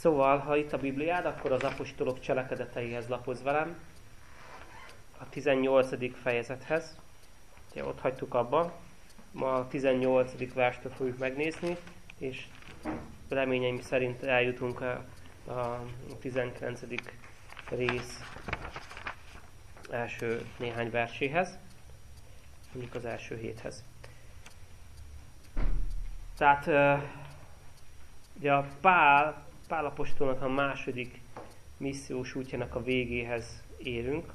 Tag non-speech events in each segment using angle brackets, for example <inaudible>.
Szóval, ha itt a Bibliád, akkor az apostolok cselekedeteihez lapoz velem, a 18. fejezethez. Ugye ott hagytuk abba, ma a 18. verstől fogjuk megnézni, és reményeim szerint eljutunk a, a 19. rész első néhány verséhez, mondjuk az első héthez. Tehát ugye a Pál, Pál apostolnak a második missziós útjának a végéhez érünk.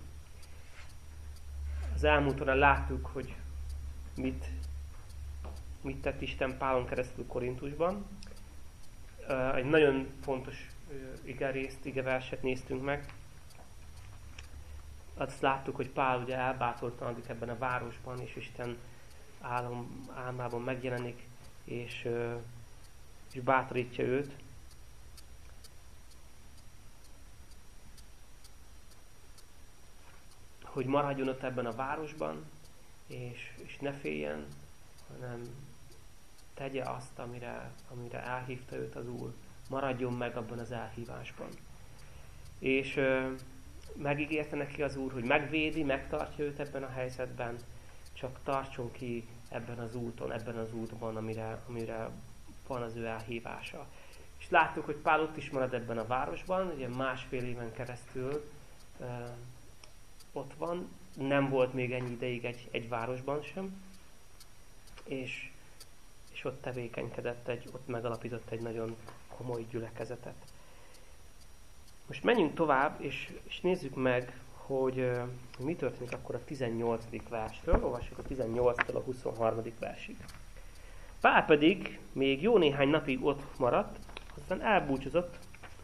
Az elmúltan láttuk, hogy mit, mit tett Isten Pálon keresztül Korintusban. Egy nagyon fontos igerészt, igeverset néztünk meg. Azt láttuk, hogy Pál ugye elbátortanodik ebben a városban, és Isten álom, álmában megjelenik, és, és bátorítja őt. Hogy maradjon ott ebben a városban, és, és ne féljen, hanem tegye azt, amire, amire elhívta őt az Úr. Maradjon meg abban az elhívásban. És ö, megígérte neki az Úr, hogy megvédi, megtartja őt ebben a helyzetben, csak tartson ki ebben az úton, ebben az útban, amire, amire van az ő elhívása. És láttuk, hogy Pál ott is marad ebben a városban, ugye másfél éven keresztül ott van, nem volt még ennyi ideig egy, egy városban sem, és, és ott tevékenykedett, egy, ott megalapított egy nagyon komoly gyülekezetet. Most menjünk tovább, és, és nézzük meg, hogy uh, mi történik akkor a 18. verstől. Olvassuk a 18-től a 23. versig. Pál pedig még jó néhány napig ott maradt, aztán elbúcsúzott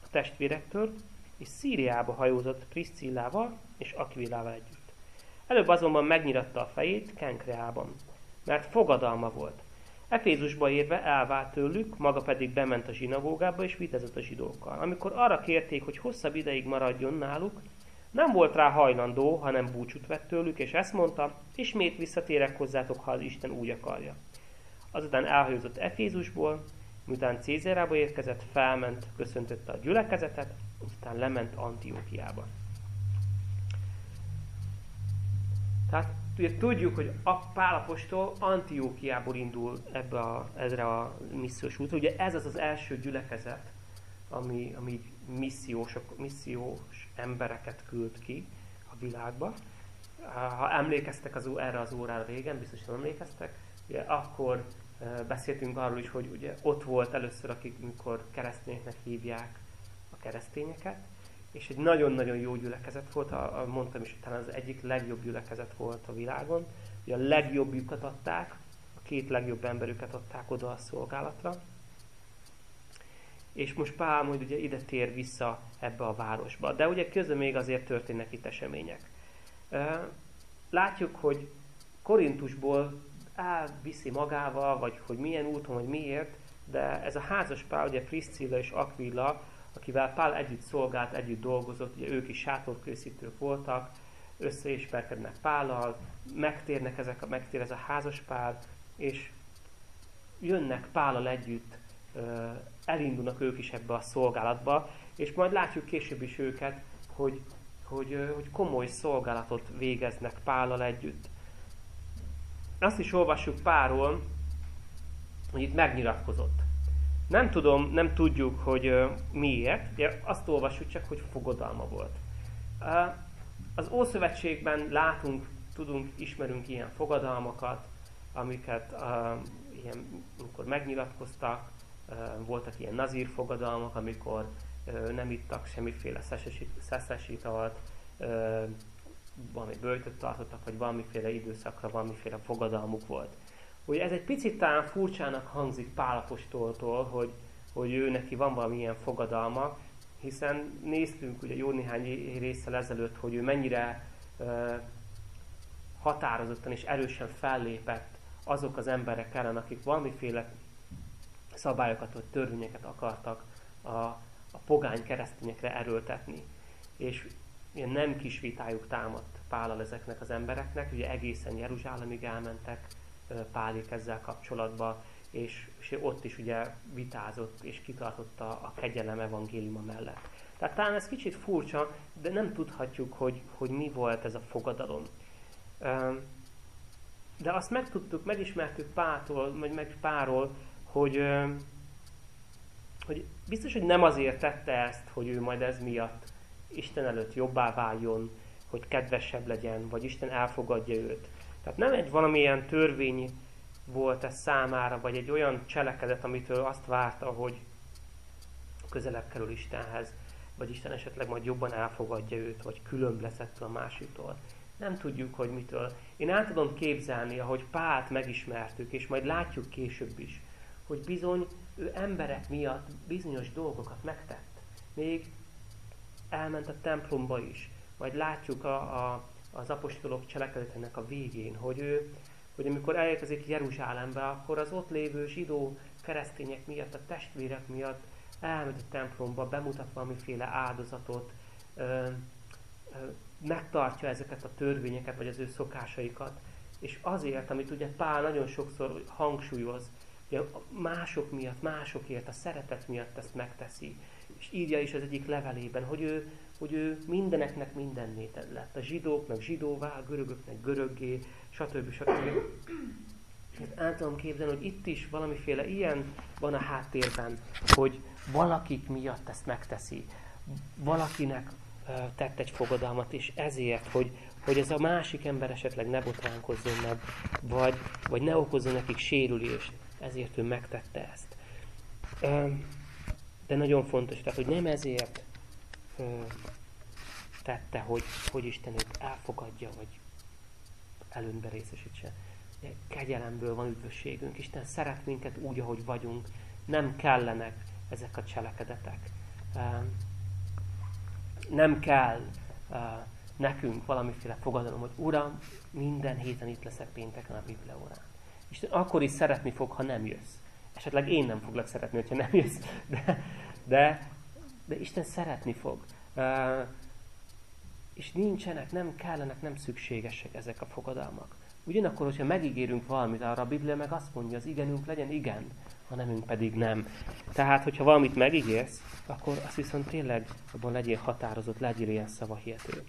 a testvérektől, és Szíriába hajózott Priscillával és Akvilával együtt. Előbb azonban megnyiratta a fejét Kenkreában, mert fogadalma volt. Efézusba érve elvált tőlük, maga pedig bement a zsinagógába és vitázott a zsidókkal. Amikor arra kérték, hogy hosszabb ideig maradjon náluk, nem volt rá hajlandó, hanem búcsút vett tőlük, és ezt mondta, ismét visszatérek hozzátok, ha az Isten úgy akarja. Azután elhajózott Efézusból, miután Cézerába érkezett, felment, köszöntötte a gyülekezetet, aztán lement Antiókiába. Tehát ugye tudjuk, hogy a Pálapostól Antiókiából indul ebbe a, ezre a missziós út. Ugye ez az az első gyülekezet, ami, ami missziósok, missziós embereket küld ki a világba. Ha emlékeztek az, erre az órára régen, biztos nem emlékeztek, ugye akkor beszéltünk arról is, hogy ugye ott volt először, akik mikor keresztényeknek hívják a keresztényeket, és egy nagyon-nagyon jó gyülekezet volt, a, a, mondtam is, talán az egyik legjobb gyülekezet volt a világon. Ugye a legjobbjukat adták, a két legjobb emberüket adták oda a szolgálatra. És most Pál majd ugye ide tér vissza ebbe a városba. De ugye közben még azért történnek itt események. Látjuk, hogy Korintusból elviszi magával, vagy hogy milyen úton, vagy miért, de ez a házas pár, ugye Priscilla és Aquila, akivel Pál együtt szolgált, együtt dolgozott, ugye ők is sátorkészítők voltak, összeismerkednek Pállal, megtérnek ezek a, megtér ez a házas pár, és jönnek Pállal együtt, elindulnak ők is ebbe a szolgálatba, és majd látjuk később is őket, hogy, hogy, hogy komoly szolgálatot végeznek Pállal együtt. Azt is olvassuk Páról, hogy itt megnyilatkozott. Nem tudom, nem tudjuk, hogy miért, de azt olvassuk csak, hogy fogadalma volt. Az Ószövetségben látunk, tudunk, ismerünk ilyen fogadalmakat, amiket uh, ilyen, amikor megnyilatkoztak, voltak ilyen nazír fogadalmak, amikor nem ittak semmiféle szeszes italt, valami bőjtöt tartottak, vagy valamiféle időszakra valamiféle fogadalmuk volt. Ugye ez egy picit talán furcsának hangzik Pálapostoltól, hogy, hogy ő neki van valamilyen fogadalma, hiszen néztünk ugye jó néhány részsel ezelőtt, hogy ő mennyire uh, határozottan és erősen fellépett azok az emberek ellen, akik valamiféle szabályokat vagy törvényeket akartak a, a pogány keresztényekre erőltetni. És ilyen nem kis vitájuk támadt Pállal ezeknek az embereknek, ugye egészen Jeruzsálemig elmentek, Pálik ezzel kapcsolatban, és, és ott is ugye vitázott és kitartotta a kegyelem evangéliuma mellett. Tehát talán ez kicsit furcsa, de nem tudhatjuk, hogy, hogy mi volt ez a fogadalom. De azt megtudtuk, megismertük Pától, vagy meg Páról, hogy, hogy biztos, hogy nem azért tette ezt, hogy ő majd ez miatt Isten előtt jobbá váljon, hogy kedvesebb legyen, vagy Isten elfogadja őt. Tehát nem egy valamilyen törvény volt ez számára, vagy egy olyan cselekedet, amitől azt várta, hogy közelebb kerül Istenhez, vagy Isten esetleg majd jobban elfogadja őt, vagy különb lesz ettől a másiktól. Nem tudjuk, hogy mitől. Én át tudom képzelni, ahogy Pált megismertük, és majd látjuk később is, hogy bizony ő emberek miatt bizonyos dolgokat megtett. Még elment a templomba is. Majd látjuk a, a, az apostolok cselekedetének a végén, hogy ő, hogy amikor elérkezik Jeruzsálembe, akkor az ott lévő zsidó keresztények miatt, a testvérek miatt elmegy a templomba, bemutat valamiféle áldozatot, ö, ö, megtartja ezeket a törvényeket, vagy az ő szokásaikat. És azért, amit ugye Pál nagyon sokszor hangsúlyoz, hogy mások miatt, másokért, a szeretet miatt ezt megteszi. És írja is az egyik levelében, hogy ő, hogy ő mindeneknek mindenné lett. A zsidóknak zsidóvá, a görögöknek göröggé, stb. stb. Ezt el tudom képzelni, hogy itt is valamiféle ilyen van a háttérben, hogy valakik miatt ezt megteszi. Valakinek tett egy fogadalmat, és ezért, hogy, hogy ez a másik ember esetleg ne botránkozzon meg, vagy, vagy ne okozzon nekik sérülést, ezért ő megtette ezt. De nagyon fontos, tehát, hogy nem ezért uh, tette, hogy, hogy Isten őt elfogadja, vagy előnbe részesítse. Kegyelemből van üdvösségünk. Isten szeret minket úgy, ahogy vagyunk. Nem kellenek ezek a cselekedetek. Nem kell nekünk valamiféle fogadalom, hogy Uram, minden héten itt leszek pénteken a Biblia órán. Isten akkor is szeretni fog, ha nem jössz. Esetleg én nem foglak szeretni, hogyha nem jössz, de, de, de Isten szeretni fog. És nincsenek, nem kellenek, nem szükségesek ezek a fogadalmak. Ugyanakkor, hogyha megígérünk valamit, arra a Biblia meg azt mondja, az igenünk legyen igen, a nemünk pedig nem. Tehát, hogyha valamit megígérsz, akkor azt viszont tényleg abban legyél határozott, legyél ilyen szavahihető.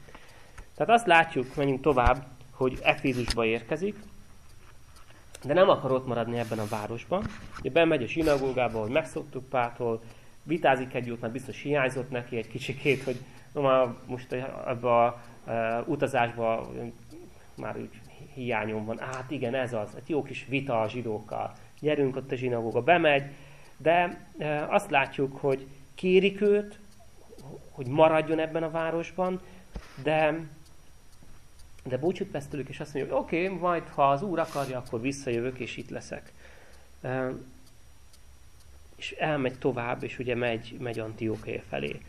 Tehát azt látjuk, menjünk tovább, hogy Efézusba érkezik, de nem akar ott maradni ebben a városban. Bemegy a zsinagógába, hogy megszoktuk Pától, vitázik egy jót, mert biztos hiányzott neki egy kicsikét, hogy most ebbe a uh, utazásba már úgy hiányom van. Hát igen, ez az, egy jó kis vita a zsidókkal. Gyerünk ott a zsinagóga, bemegy, de uh, azt látjuk, hogy kérik őt, hogy maradjon ebben a városban, de, de búcsút vesz tőlük, és azt mondja, hogy oké, okay, majd ha az Úr akarja, akkor visszajövök, és itt leszek. Uh, és elmegy tovább, és ugye megy, megy Antiókai felé.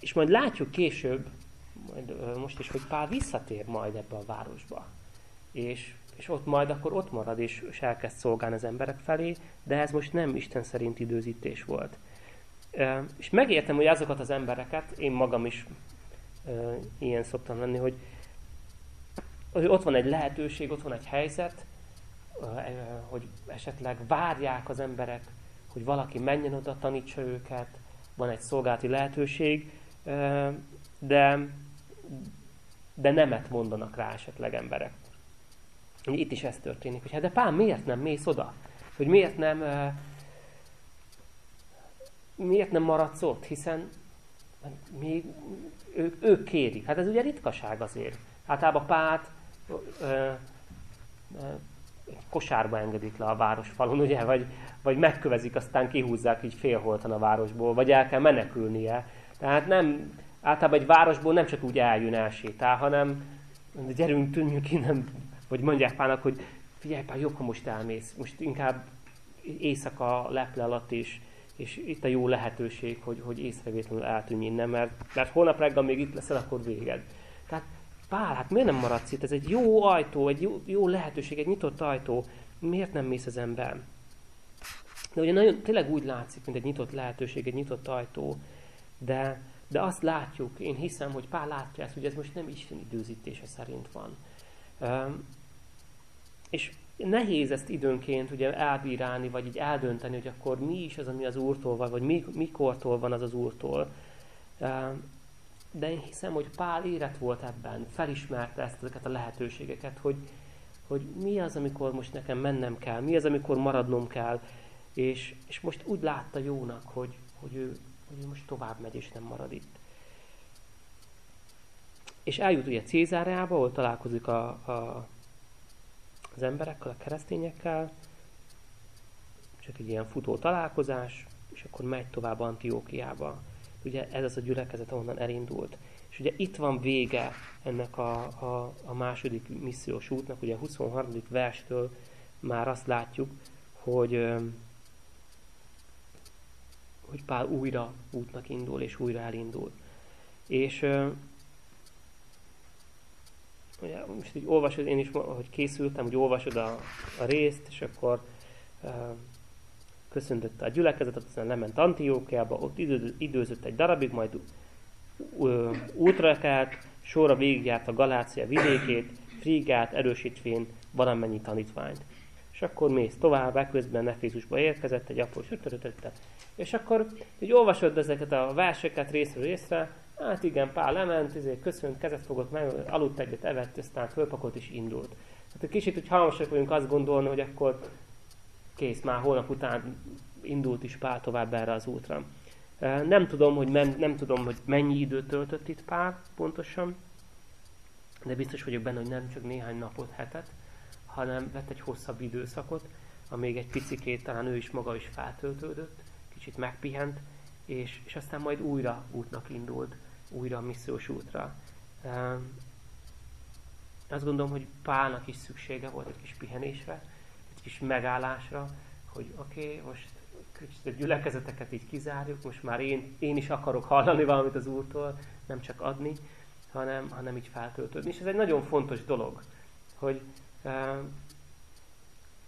És majd látjuk később, majd, most is, hogy Pál visszatér majd ebbe a városba. És, és ott majd akkor ott marad, és, és elkezd szolgálni az emberek felé, de ez most nem Isten szerint időzítés volt. És megértem, hogy azokat az embereket, én magam is ilyen szoktam lenni, hogy, hogy ott van egy lehetőség, ott van egy helyzet, hogy esetleg várják az emberek, hogy valaki menjen oda, tanítsa őket, van egy szolgálati lehetőség, de, de nemet mondanak rá esetleg emberek. Itt is ez történik, hogy hát de pán, miért nem mész oda? Hogy miért nem miért nem maradsz ott? Hiszen még ők, ők kérik. Hát ez ugye ritkaság azért. Általában pát kosárba engedik le a városfalon, ugye? Vagy, vagy megkövezik, aztán kihúzzák így félholtan a városból, vagy el kell menekülnie. Tehát nem, általában egy városból nem csak úgy eljön, elsétál, hanem gyerünk, tűnjünk innen, vagy mondják Pának, hogy figyelj Pál, jobb, ha most elmész, most inkább éjszaka leple alatt is, és itt a jó lehetőség, hogy, hogy észrevétlenül eltűnj innen, mert, mert holnap reggel még itt leszel, akkor véged. Tehát Pál, hát miért nem maradsz itt? Ez egy jó ajtó, egy jó, jó lehetőség, egy nyitott ajtó. Miért nem mész az ember? De ugye nagyon, tényleg úgy látszik, mint egy nyitott lehetőség, egy nyitott ajtó, de de azt látjuk, én hiszem, hogy Pál látja ezt, hogy ez most nem Isten időzítése szerint van. Um, és nehéz ezt időnként ugye elbírálni, vagy így eldönteni, hogy akkor mi is az, ami az Úrtól van, vagy mi, mikortól van az az Úrtól. De én hiszem, hogy Pál érett volt ebben, felismerte ezt, ezeket a lehetőségeket, hogy, hogy mi az, amikor most nekem mennem kell, mi az, amikor maradnom kell, és, és most úgy látta jónak, hogy, hogy, ő, hogy ő most tovább megy, és nem marad itt. És eljut ugye Cézáreába, ahol találkozik a, a, az emberekkel, a keresztényekkel, csak egy ilyen futó találkozás, és akkor megy tovább Antiókiába. Ugye ez az a gyülekezet, ahonnan elindult. És ugye itt van vége ennek a, a, a második missziós útnak, ugye a 23. verstől már azt látjuk, hogy, hogy Pál újra útnak indul, és újra elindul. És ugye, most így olvasod, én is, hogy készültem, hogy olvasod a, a részt, és akkor köszöntötte a gyülekezetet, aztán lement Antiókiába, ott idő, időzött egy darabig, majd útra kelt, sorra a Galácia vidékét, Frigát erősítvén valamennyi tanítványt. És akkor mész tovább, ekközben Efézusba érkezett egy apró sütörötötte. És akkor így olvasod ezeket a verseket részről részre, Hát igen, Pál lement, ezért köszönt, kezet fogott meg, aludt egyet, evett, aztán fölpakolt és indult. Hát egy kicsit, hogy hamasak vagyunk azt gondolni, hogy akkor kész, már holnap után indult is Pál tovább erre az útra. Nem tudom, hogy, men, nem tudom, hogy mennyi időt töltött itt Pál pontosan, de biztos vagyok benne, hogy nem csak néhány napot, hetet, hanem vett egy hosszabb időszakot, amíg egy picikét talán ő is maga is feltöltődött, kicsit megpihent, és, és aztán majd újra útnak indult, újra a missziós útra. Azt gondolom, hogy Pálnak is szüksége volt egy kis pihenésre, kis megállásra, hogy oké, okay, most kicsit a gyülekezeteket így kizárjuk, most már én, én is akarok hallani valamit az Úrtól, nem csak adni, hanem, hanem így feltöltődni. És ez egy nagyon fontos dolog, hogy uh,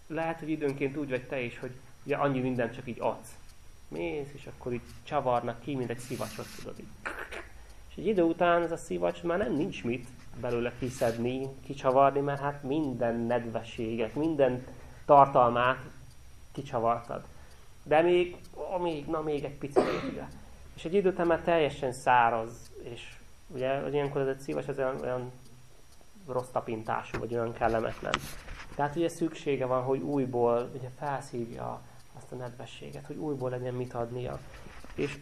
lehet, hogy időnként úgy vagy te is, hogy ugye annyi mindent csak így adsz mész, és akkor így csavarnak ki, mint egy szivacsot, tudod így. És egy idő után ez a szivacs már nem nincs mit belőle kiszedni, kicsavarni, mert hát minden nedvességet, minden tartalmát kicsavartad. De még, ó, még, na még egy picit, ugye. És egy idő után már teljesen száraz, és ugye ilyenkor ez egy szíves, ez olyan, olyan rossz tapintású, vagy olyan kellemetlen. Tehát ugye szüksége van, hogy újból ugye felszívja azt a nedvességet, hogy újból legyen mit adnia. És,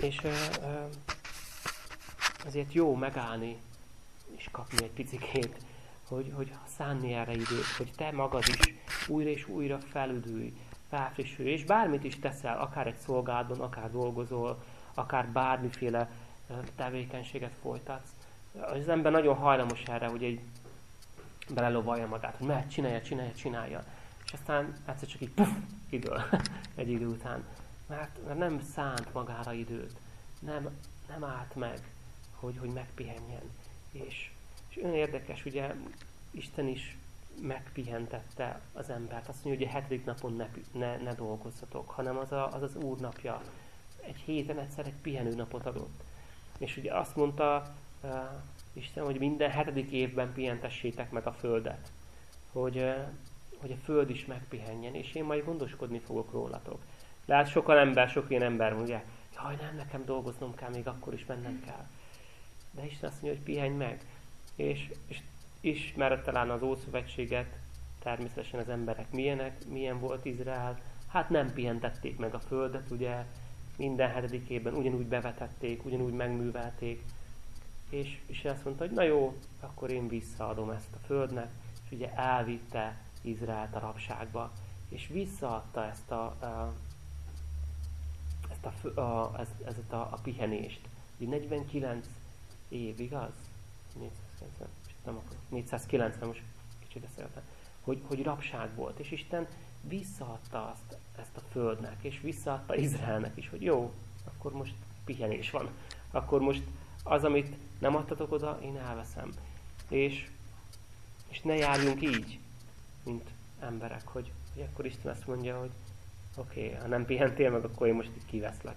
és ö, ö, ezért jó megállni és kapni egy picikét, hogy, hogy szánni erre időt, hogy te magad is újra és újra felüdülj, felfrissülj, és bármit is teszel, akár egy szolgálatban, akár dolgozol, akár bármiféle tevékenységet folytatsz. Az ember nagyon hajlamos erre, hogy egy belelovalja magát, hogy mert csinálja, csinálja, csinálja és aztán egyszer csak így puff, idő <laughs> egy idő után. Mert, mert nem szánt magára időt, nem, nem állt meg, hogy, hogy megpihenjen. És, és ön érdekes, ugye Isten is megpihentette az embert. Azt mondja, hogy a hetedik napon ne, ne, ne dolgozzatok, hanem az, a, az az Úr napja. Egy héten egyszer egy pihenő napot adott. És ugye azt mondta uh, Isten, hogy minden hetedik évben pihentessétek meg a földet. Hogy, uh, hogy a föld is megpihenjen, és én majd gondoskodni fogok rólatok. Lehet sokan ember, sok ilyen ember mondja, jaj nem, nekem dolgoznom kell, még akkor is mennem kell. De Isten azt mondja, hogy pihenj meg. És, és ismered talán az Ószövetséget, természetesen az emberek milyenek, milyen volt Izrael. Hát nem pihentették meg a földet, ugye minden hetedikében ugyanúgy bevetették, ugyanúgy megművelték. És, és azt mondta, hogy na jó, akkor én visszaadom ezt a földnek, és ugye elvitte Izraelt a rabságba, és visszaadta ezt a, ezt a, a, ezt, ezt a, a pihenést. 49 év, igaz? 490, nem akarok, 490, most kicsit beszéltem, hogy, hogy rabság volt, és Isten visszaadta azt, ezt a földnek, és visszaadta Izraelnek is, hogy jó, akkor most pihenés van. Akkor most az, amit nem adtatok oda, én elveszem. És, és ne járjunk így mint emberek, hogy, hogy akkor Isten azt mondja, hogy oké, okay, ha nem pihentél meg, akkor én most itt kiveszlek.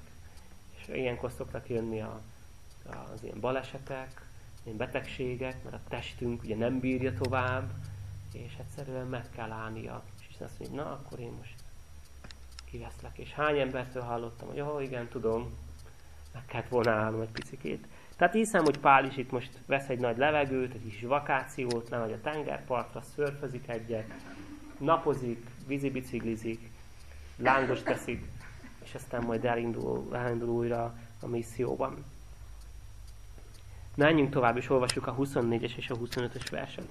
És ilyenkor szoktak jönni a, az ilyen balesetek, betegségek, mert a testünk ugye nem bírja tovább, és egyszerűen meg kell állnia. És Isten azt mondja, na akkor én most kiveszlek. És hány embertől hallottam, hogy oh, igen, tudom, meg kellett volna állnom egy picikét. Tehát hiszem, hogy Pál is itt most vesz egy nagy levegőt, egy kis vakációt, lemegy a tengerpartra, szörfözik egyet, napozik, vízibiciklizik, lángos teszik, és aztán majd elindul, elindul újra a misszióban. Menjünk tovább, és olvassuk a 24-es és a 25-ös verset.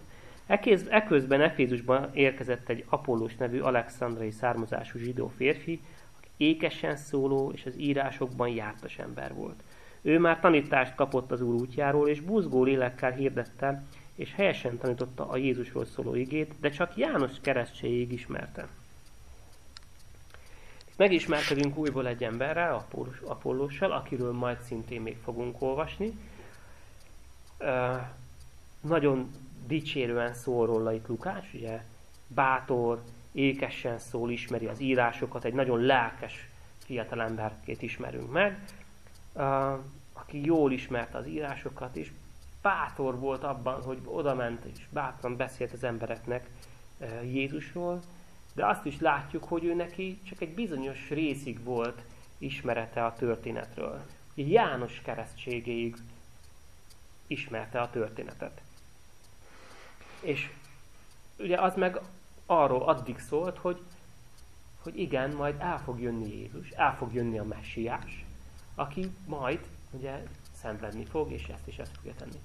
Eközben Efézusban érkezett egy Apollós nevű alexandrai származású zsidó férfi, aki ékesen szóló és az írásokban jártas ember volt. Ő már tanítást kapott az Úr útjáról, és buzgó lélekkel hirdette, és helyesen tanította a Jézusról szóló igét, de csak János keresztségig ismerte. Megismerkedünk újból egy emberrel, Apollóssal, akiről majd szintén még fogunk olvasni. Nagyon dicsérően szól róla itt Lukás, ugye? Bátor, ékesen szól, ismeri az írásokat, egy nagyon lelkes fiatalemberként ismerünk meg, aki jól ismerte az írásokat, és bátor volt abban, hogy odament és bátran beszélt az embereknek Jézusról, de azt is látjuk, hogy ő neki csak egy bizonyos részig volt ismerete a történetről. János keresztségéig ismerte a történetet. És ugye az meg arról addig szólt, hogy, hogy igen, majd el fog jönni Jézus, el fog jönni a messiás, aki majd ugye szenvedni fog, és ezt is ezt fogja tenni.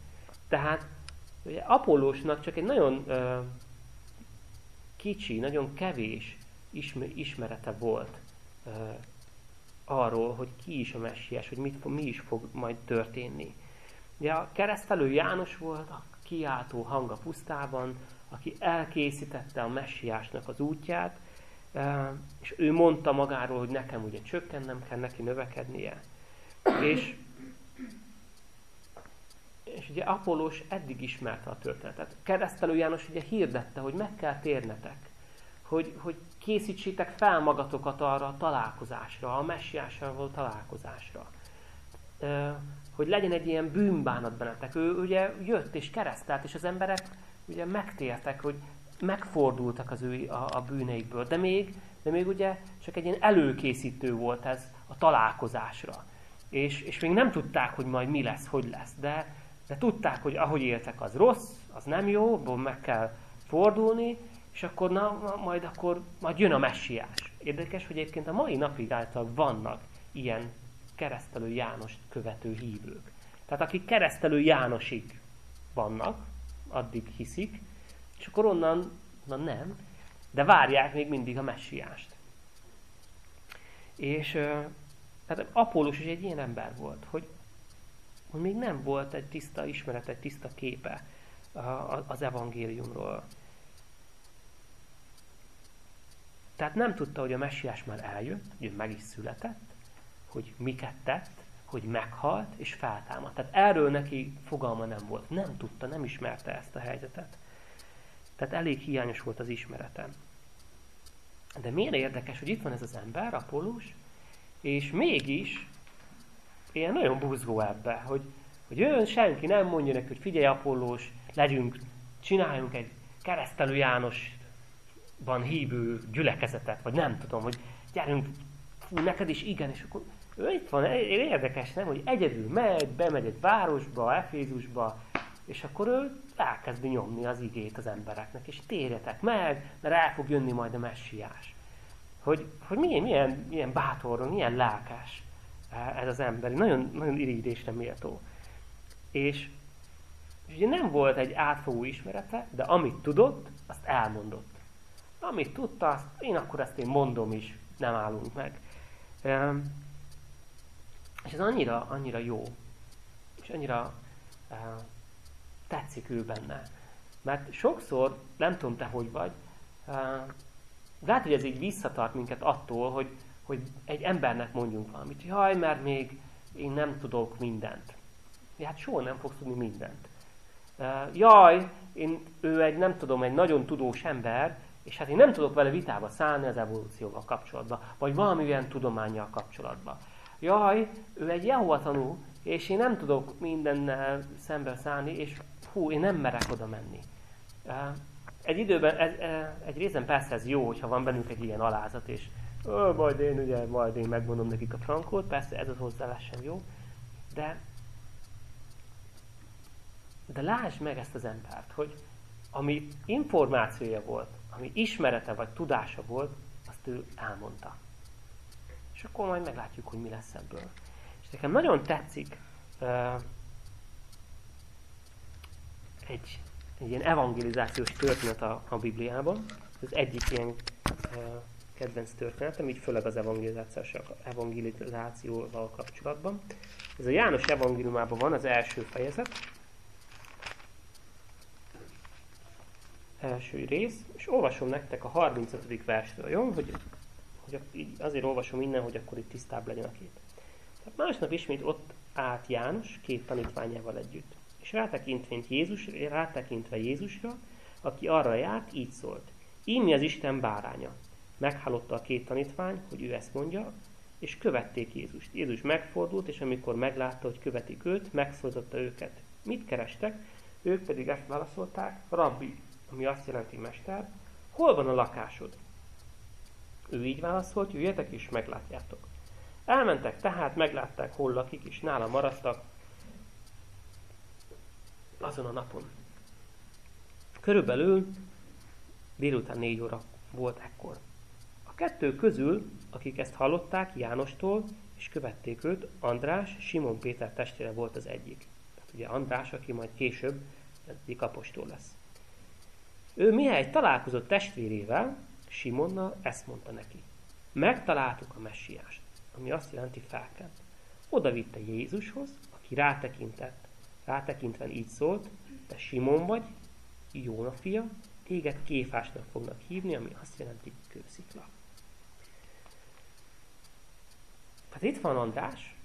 Tehát ugye Apollósnak csak egy nagyon ö, kicsi, nagyon kevés ismerete volt ö, arról, hogy ki is a messiás, hogy mit, mi is fog majd történni. Ugye a keresztelő János volt, a kiáltó hang a pusztában, aki elkészítette a messiásnak az útját, és ő mondta magáról, hogy nekem ugye csökkennem kell, neki növekednie. És, és ugye Apollós eddig ismerte a történetet. Keresztelő János ugye hirdette, hogy meg kell térnetek, hogy, hogy készítsétek fel magatokat arra a találkozásra, a messiással való találkozásra hogy legyen egy ilyen bűnbánat bennetek. Ő ugye jött és keresztelt, és az emberek ugye megtértek, hogy megfordultak az ő a, a bűneikből. De még, de még ugye csak egy ilyen előkészítő volt ez a találkozásra. És, és még nem tudták, hogy majd mi lesz, hogy lesz. De, de tudták, hogy ahogy éltek, az rossz, az nem jó, abból meg kell fordulni, és akkor na, majd akkor majd jön a messiás. Érdekes, hogy egyébként a mai napig által vannak ilyen keresztelő Jánost követő hívők. Tehát akik keresztelő Jánosig vannak, addig hiszik, és akkor onnan, onnan nem, de várják még mindig a messiást. És tehát Apollós is egy ilyen ember volt, hogy, hogy még nem volt egy tiszta ismeret, egy tiszta képe az evangéliumról. Tehát nem tudta, hogy a messiás már eljött, hogy meg is született, hogy miket tett, hogy meghalt és feltámadt. Tehát erről neki fogalma nem volt. Nem tudta, nem ismerte ezt a helyzetet. Tehát elég hiányos volt az ismerete. De miért érdekes, hogy itt van ez az ember, Apollós, és mégis ilyen nagyon buzgó ebbe, hogy, hogy ő senki nem mondja neki, hogy figyelj Apollós, legyünk, csináljunk egy keresztelő Jánosban hívő gyülekezetet, vagy nem tudom, hogy gyerünk, fú, neked is igen, és akkor ő itt van, érdekes, nem, hogy egyedül megy, bemegy egy városba, Efézusba, és akkor ő elkezdi nyomni az igét az embereknek, és térjetek meg, mert el fog jönni majd a messiás. Hogy, hogy milyen, milyen, milyen bátor, milyen lelkes ez az ember, nagyon, nagyon irigyésre méltó. És, és ugye nem volt egy átfogó ismerete, de amit tudott, azt elmondott. Amit tudta, azt, én akkor ezt én mondom is, nem állunk meg. És ez annyira, annyira jó, és annyira uh, tetszik ő benne. Mert sokszor, nem tudom te hogy vagy, uh, lehet, hogy ez így visszatart minket attól, hogy, hogy egy embernek mondjunk valamit. Jaj, mert még én nem tudok mindent. Hát soha nem fogsz tudni mindent. Uh, jaj, én, ő egy, nem tudom, egy nagyon tudós ember, és hát én nem tudok vele vitába szállni az evolúcióval kapcsolatban, vagy valamilyen tudományjal kapcsolatban jaj, ő egy Jehova tanú, és én nem tudok mindennel szembe szállni, és hú, én nem merek oda menni. egy időben, ez, egy részen persze ez jó, hogyha van bennünk egy ilyen alázat, és Ó, majd én ugye, majd én megmondom nekik a frankót, persze ez az hozzáállás sem jó, de de lásd meg ezt az embert, hogy ami információja volt, ami ismerete vagy tudása volt, azt ő elmondta. És akkor majd meglátjuk, hogy mi lesz ebből. És nekem nagyon tetszik uh, egy, egy ilyen evangelizációs történet a, a Bibliában. Ez egyik ilyen uh, kedvenc történetem, így főleg az evangelizációval kapcsolatban. Ez a János evangéliumában van az első fejezet, első rész, és olvasom nektek a 35. versről, jó? Hogy, hogy azért olvasom innen, hogy akkor itt tisztább legyen a kép. Tehát másnap ismét ott állt János két tanítványával együtt. És rátekintve, Jézus, rátekintve Jézusra, aki arra járt, így szólt. Ímmi az Isten báránya. Meghallotta a két tanítvány, hogy ő ezt mondja, és követték Jézust. Jézus megfordult, és amikor meglátta, hogy követik őt, megszólította őket. Mit kerestek? Ők pedig ezt válaszolták, rabbi, ami azt jelenti mester, hol van a lakásod? Ő így válaszolt, jöjjetek és meglátjátok. Elmentek tehát, meglátták, hol lakik, és nála maradtak azon a napon. Körülbelül délután négy óra volt ekkor. A kettő közül, akik ezt hallották Jánostól, és követték őt, András, Simon Péter testvére volt az egyik. Tehát ugye András, aki majd később egyik apostol lesz. Ő mihely találkozott testvérével, Simonnal, ezt mondta neki. Megtaláltuk a messiást, ami azt jelenti felkent. Oda vitte Jézushoz, aki rátekintett. Rátekintve így szólt, te Simon vagy, Jóna fia, téged kéfásnak fognak hívni, ami azt jelenti kőszikla. Tehát itt van András,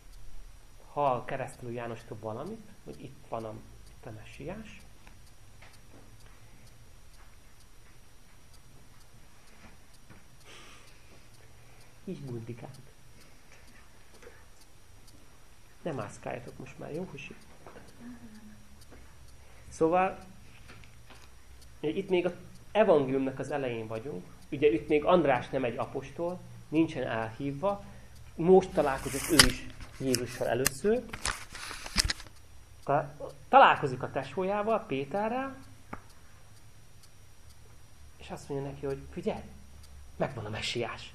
hall keresztül Jánostól valamit, hogy itt van a, itt a messiás, kis bundikánk. Nem mászkáljatok most már, jó husi? Szóval, itt még az evangéliumnak az elején vagyunk. Ugye itt még András nem egy apostol, nincsen elhívva. Most találkozik ő is Jézussal először. Találkozik a tesójával, Péterrel, és azt mondja neki, hogy figyelj, megvan a messiás.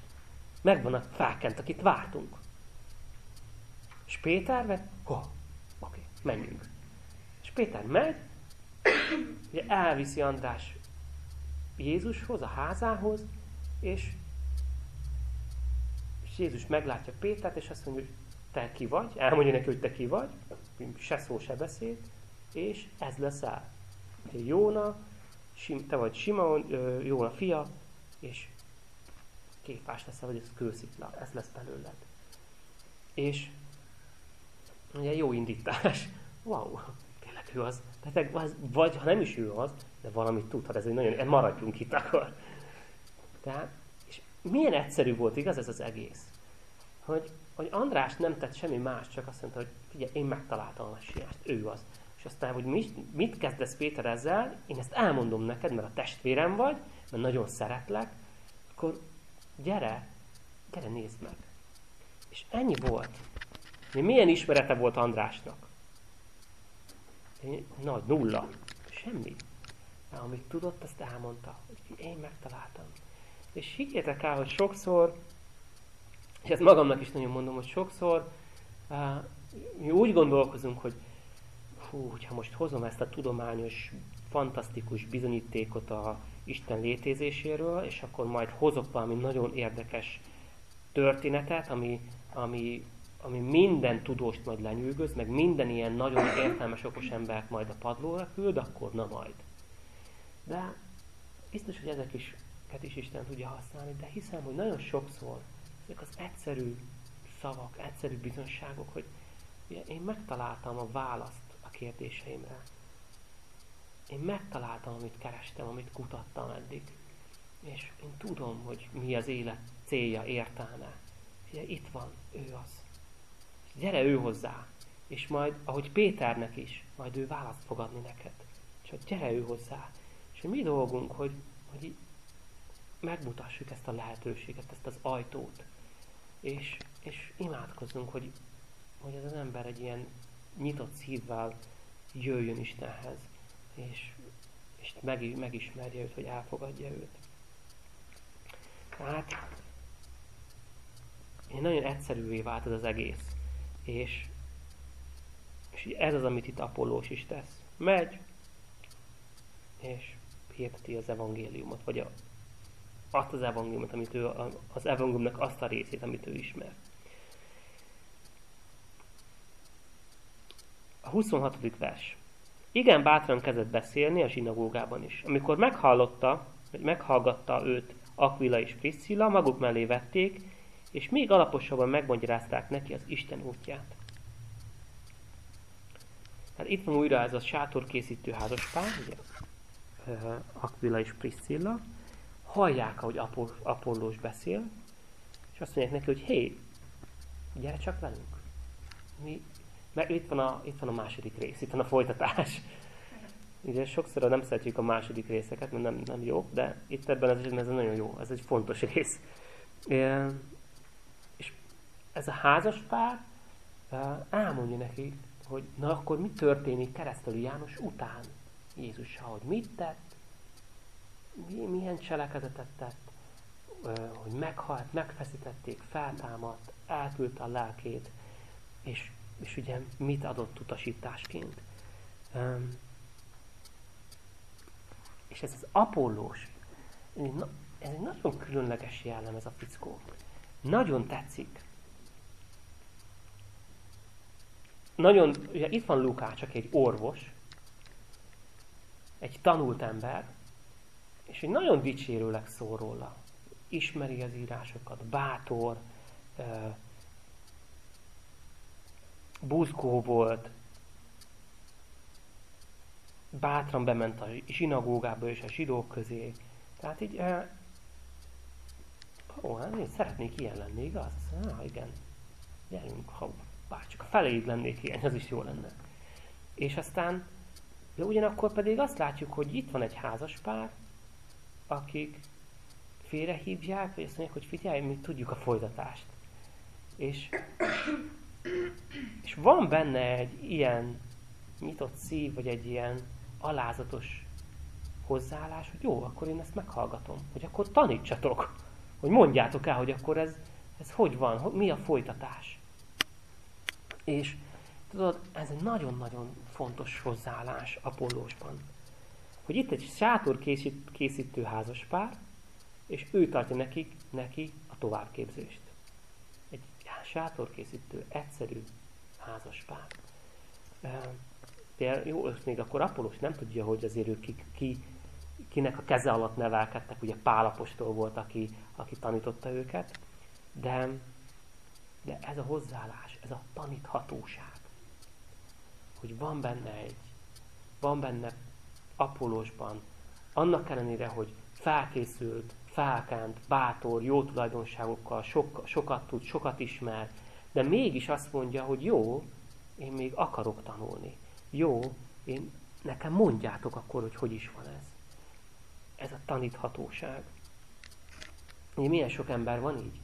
Megvan a fákent, akit vártunk. És Péter vett, ho, oké, menjünk. És Péter megy, ugye elviszi András Jézushoz, a házához, és, és Jézus meglátja Pétert, és azt mondja, hogy te ki vagy, elmondja neki, hogy te ki vagy, se szó, se beszéd, és ez leszel. Jóna, te vagy Simon, Jóna fia, és képás lesz, vagy ez kőszikla, ez lesz belőled. És ugye jó indítás. Wow, tényleg ő az. Tehát vagy ha nem is ő az, de valamit tudhat, ez egy nagyon, maradjunk itt akkor. Tehát, és milyen egyszerű volt, igaz ez az egész? Hogy, hogy András nem tett semmi más, csak azt mondta, hogy figyelj, én megtaláltam a messiást, ő az. És aztán, hogy mit, mit kezdesz Péter ezzel, én ezt elmondom neked, mert a testvérem vagy, mert nagyon szeretlek, akkor gyere, gyere nézd meg. És ennyi volt. Milyen ismerete volt Andrásnak? Nagy, nulla. Semmi. De amit tudott, azt elmondta, hogy én megtaláltam. És higgyétek el, hogy sokszor, és ezt magamnak is nagyon mondom, hogy sokszor uh, mi úgy gondolkozunk, hogy hú, hogyha most hozom ezt a tudományos, fantasztikus bizonyítékot a Isten létezéséről, és akkor majd hozok valami nagyon érdekes történetet, ami, ami, ami minden tudóst majd lenyűgöz, meg minden ilyen nagyon értelmes, okos embert majd a padlóra küld, akkor na majd. De biztos, hogy ezek is, is Isten tudja használni, de hiszem, hogy nagyon sokszor ezek az egyszerű szavak, egyszerű bizonságok, hogy én megtaláltam a választ a kérdéseimre. Én megtaláltam, amit kerestem, amit kutattam eddig. És én tudom, hogy mi az élet célja, értelme. Ugye itt van, ő az. Gyere ő hozzá. És majd, ahogy Péternek is, majd ő választ fog adni neked. Csak gyere ő hozzá. És mi dolgunk, hogy, hogy megmutassuk ezt a lehetőséget, ezt az ajtót. És, és imádkozzunk, hogy, hogy ez az ember egy ilyen nyitott szívvel jöjjön Istenhez, és, és meg, megismerje őt, hogy elfogadja őt. Tehát nagyon egyszerűvé vált ez az egész. És, és ez az, amit itt Apollós is tesz. Megy, és hirdeti az evangéliumot, vagy a, azt az evangéliumot, amit ő, az evangéliumnak azt a részét, amit ő ismer. A 26. vers. Igen bátran kezdett beszélni a zsinagógában is. Amikor meghallotta, vagy meghallgatta őt Aquila és Priscilla, maguk mellé vették, és még alaposabban megmagyarázták neki az Isten útját. Hát itt van újra ez a sátorkészítő házaspár, ugye, Aquila és Priscilla, hallják, ahogy Apollós beszél, és azt mondják neki, hogy hé, gyere csak velünk. Mi, mert itt van, a, itt van a második rész, itt van a folytatás. Ugye sokszor nem szeretjük a második részeket, mert nem, nem jó, de itt ebben az esetben ez nagyon jó, ez egy fontos rész. És ez a házas pár elmondja neki, hogy na akkor mi történik keresztelő János után Jézussal, hogy mit tett, mi, milyen cselekedetet tett, hogy meghalt, megfeszítették, feltámadt, elküldte a lelkét, és, és ugye mit adott utasításként. És ez az apollós, ez egy nagyon különleges jellem ez a fickó. Nagyon tetszik. Nagyon, ugye itt van Lukács, aki egy orvos, egy tanult ember, és egy nagyon dicsérőleg szól róla. Ismeri az írásokat, bátor, buzgó volt, bátran bement a zsinagógába és a zsidók közé. Tehát így, ó, hát én szeretnék ilyen lenni, igaz? Ah, igen, gyerünk, ha bár csak a feléig lennék ilyen, az is jó lenne. És aztán, de ugyanakkor pedig azt látjuk, hogy itt van egy házas pár, akik félrehívják, vagy azt mondják, hogy figyelj, mi tudjuk a folytatást. És, és van benne egy ilyen nyitott szív, vagy egy ilyen alázatos hozzáállás, hogy jó, akkor én ezt meghallgatom, hogy akkor tanítsatok, hogy mondjátok el, hogy akkor ez, ez hogy van, mi a folytatás. És tudod, ez egy nagyon-nagyon fontos hozzáállás Apollósban. Hogy itt egy sátor készít, készítő házaspár, és ő tartja neki, neki a továbbképzést. Sátorkészítő, egyszerű házaspár. De jó, még akkor Apollos nem tudja, hogy azért ők ki, ki, kinek a keze alatt nevelkedtek, ugye Pálapostól volt, aki, aki tanította őket, de, de ez a hozzáállás, ez a taníthatóság, hogy van benne egy, van benne Apollosban, annak ellenére, hogy felkészült, felkánt, bátor, jó tulajdonságokkal, sok, sokat tud, sokat ismer, de mégis azt mondja, hogy jó, én még akarok tanulni. Jó, én, nekem mondjátok akkor, hogy hogy is van ez. Ez a taníthatóság. Ugye milyen sok ember van így?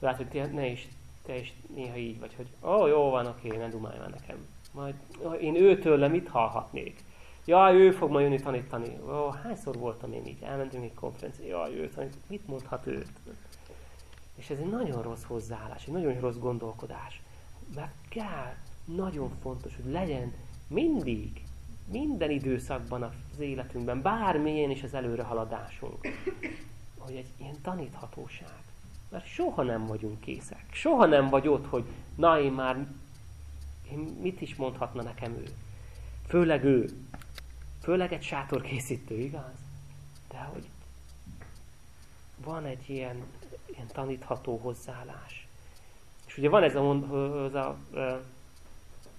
Lehet, hogy te, ne is, te is néha így vagy, hogy ó, jó van, oké, ne dumálj már nekem. Majd én őtől mit hallhatnék? Jaj, ő fog majd jönni tanítani. Ó, hányszor voltam én így? Elmentünk egy konferenciára. Jaj, ő tanít. Mit mondhat ő? És ez egy nagyon rossz hozzáállás, egy nagyon rossz gondolkodás. Mert kell, nagyon fontos, hogy legyen mindig, minden időszakban az életünkben, bármilyen is az előrehaladásunk, hogy egy ilyen taníthatóság. Mert soha nem vagyunk készek. Soha nem vagy ott, hogy na én már, én mit is mondhatna nekem ő. Főleg ő. Főleg egy sátorkészítő, igaz? De hogy van egy ilyen, ilyen tanítható hozzáállás. És ugye van ez a, ez a,